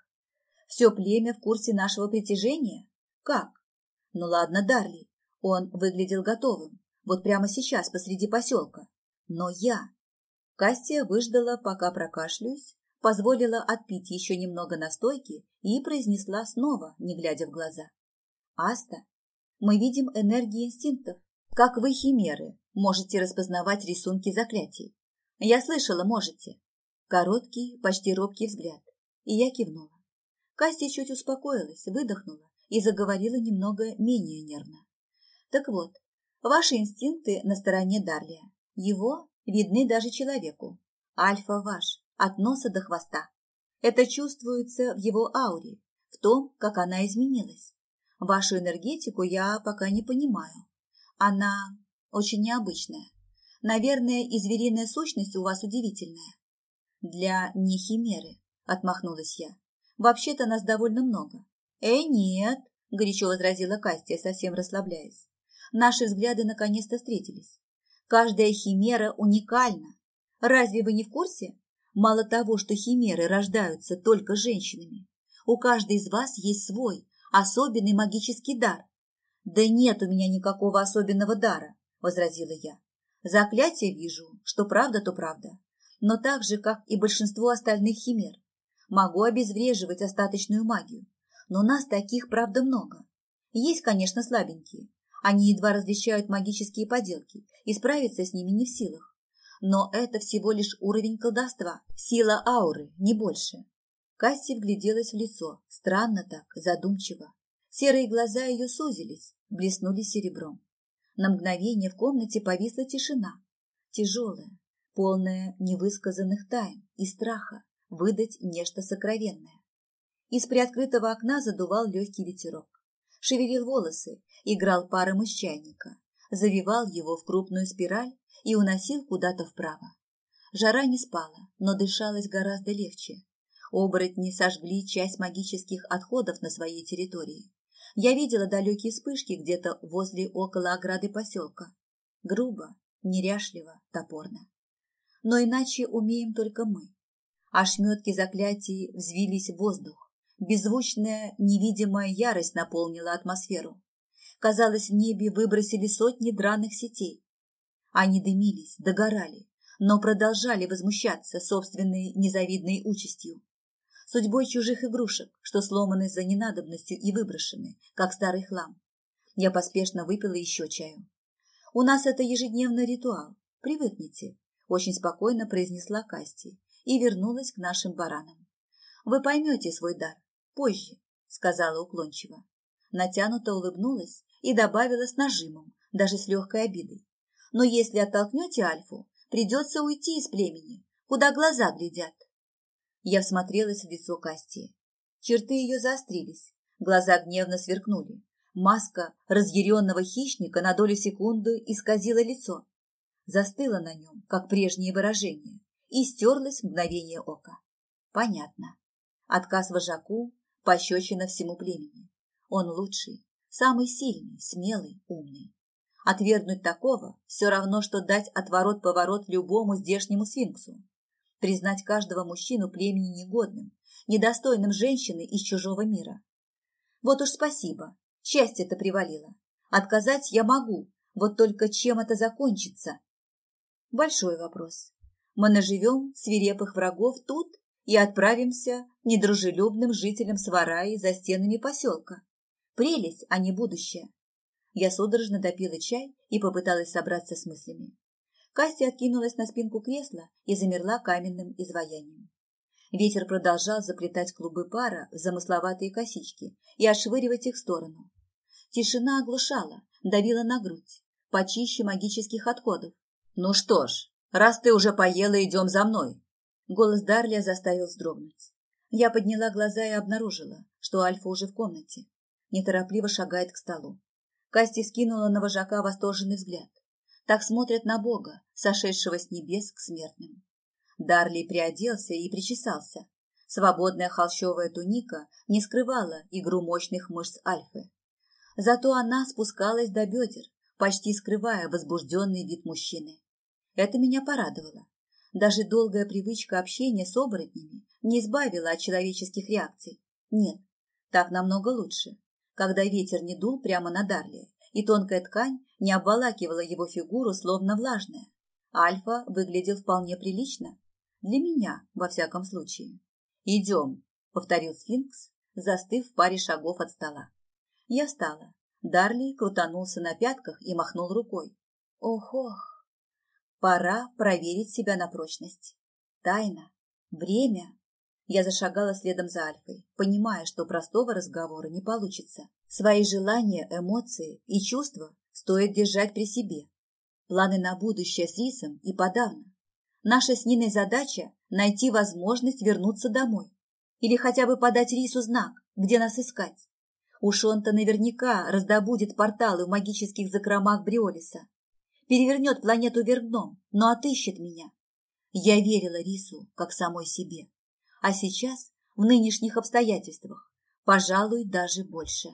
все племя в курсе нашего притяжения? Как? Ну ладно, Дарли, он выглядел готовым, вот прямо сейчас посреди поселка. Но я... Кастия выждала, пока прокашлюсь, позволила отпить еще немного настойки и произнесла снова, не глядя в глаза. «Аста, мы видим энергии инстинктов, как вы, химеры, можете распознавать рисунки заклятий. Я слышала, можете. Короткий, почти робкий взгляд. И я кивнула. Кастя чуть успокоилась, выдохнула и заговорила немного менее нервно. Так вот, ваши инстинкты на стороне Дарлия. Его видны даже человеку. Альфа ваш, от носа до хвоста. Это чувствуется в его ауре, в том, как она изменилась. Вашу энергетику я пока не понимаю. Она очень необычная. Наверное, и звериная сущность у вас удивительная. Для нехимеры, отмахнулась я. Вообще-то нас довольно много. Э, нет, горячо возразила Кастия, совсем расслабляясь. Наши взгляды наконец-то встретились. Каждая химера уникальна. Разве вы не в курсе? Мало того, что химеры рождаются только женщинами, у каждой из вас есть свой, особенный магический дар. Да нет у меня никакого особенного дара, возразила я. Заклятие вижу, что правда, то правда но так же, как и большинство остальных химер. Могу обезвреживать остаточную магию, но нас таких, правда, много. Есть, конечно, слабенькие. Они едва различают магические поделки и справиться с ними не в силах. Но это всего лишь уровень колдовства, сила ауры, не больше. Касси вгляделась в лицо, странно так, задумчиво. Серые глаза ее сузились, блеснули серебром. На мгновение в комнате повисла тишина, тяжелая, полная невысказанных тайн и страха выдать нечто сокровенное. Из приоткрытого окна задувал легкий ветерок. Шевелил волосы, играл паром из чайника, завивал его в крупную спираль и уносил куда-то вправо. Жара не спала, но дышалось гораздо легче. Оборотни сожгли часть магических отходов на своей территории. Я видела далекие вспышки где-то возле около ограды поселка. Грубо, неряшливо, топорно но иначе умеем только мы. Ошметки заклятий взвились в воздух. Беззвучная, невидимая ярость наполнила атмосферу. Казалось, в небе выбросили сотни драных сетей. Они дымились, догорали, но продолжали возмущаться собственной незавидной участью. Судьбой чужих игрушек, что сломаны за ненадобностью и выброшены, как старый хлам. Я поспешно выпила еще чаю. У нас это ежедневный ритуал. Привыкните, очень спокойно произнесла Касти и вернулась к нашим баранам. Вы поймете свой дар позже, сказала уклончиво. Натянуто улыбнулась и добавила с нажимом, даже с легкой обидой. Но если оттолкнете Альфу, придется уйти из племени, куда глаза глядят. Я всмотрелась в лицо Касти. Черты ее заострились, глаза гневно сверкнули. Маска разъяренного хищника на долю секунды исказила лицо застыла на нем, как прежнее выражение, и стерлась в мгновение ока. Понятно. Отказ вожаку, пощечина всему племени. Он лучший, самый сильный, смелый, умный. Отвергнуть такого все равно, что дать отворот-поворот любому здешнему сфинксу. Признать каждого мужчину племени негодным, недостойным женщины из чужого мира. Вот уж спасибо, счастье-то привалило. Отказать я могу, вот только чем это закончится? Большой вопрос. Мы наживем свирепых врагов тут и отправимся недружелюбным жителям Свараи за стенами поселка. Прелесть, а не будущее. Я судорожно допила чай и попыталась собраться с мыслями. Кастя откинулась на спинку кресла и замерла каменным изваянием. Ветер продолжал заплетать клубы пара в замысловатые косички и отшвыривать их в сторону. Тишина оглушала, давила на грудь, почище магических отходов. «Ну что ж, раз ты уже поела, идем за мной!» Голос Дарля заставил вздрогнуть. Я подняла глаза и обнаружила, что Альфа уже в комнате. Неторопливо шагает к столу. Касти скинула на вожака восторженный взгляд. Так смотрят на Бога, сошедшего с небес к смертным. Дарли приоделся и причесался. Свободная холщовая туника не скрывала игру мощных мышц Альфы. Зато она спускалась до бедер, почти скрывая возбужденный вид мужчины. Это меня порадовало. Даже долгая привычка общения с оборотнями не избавила от человеческих реакций. Нет, так намного лучше, когда ветер не дул прямо на Дарли, и тонкая ткань не обволакивала его фигуру, словно влажная. Альфа выглядел вполне прилично. Для меня, во всяком случае. «Идем», — повторил сфинкс, застыв в паре шагов от стола. Я встала. Дарли крутанулся на пятках и махнул рукой. Ох-ох, пора проверить себя на прочность. Тайна, время. Я зашагала следом за Альфой, понимая, что простого разговора не получится. Свои желания, эмоции и чувства стоит держать при себе. Планы на будущее с Рисом и подавно. Наша с Ниной задача – найти возможность вернуться домой. Или хотя бы подать Рису знак, где нас искать. Уж он-то наверняка раздобудет порталы в магических закромах Бриолиса. Перевернет планету вверх дном, но отыщет меня. Я верила Рису, как самой себе. А сейчас, в нынешних обстоятельствах, пожалуй, даже больше.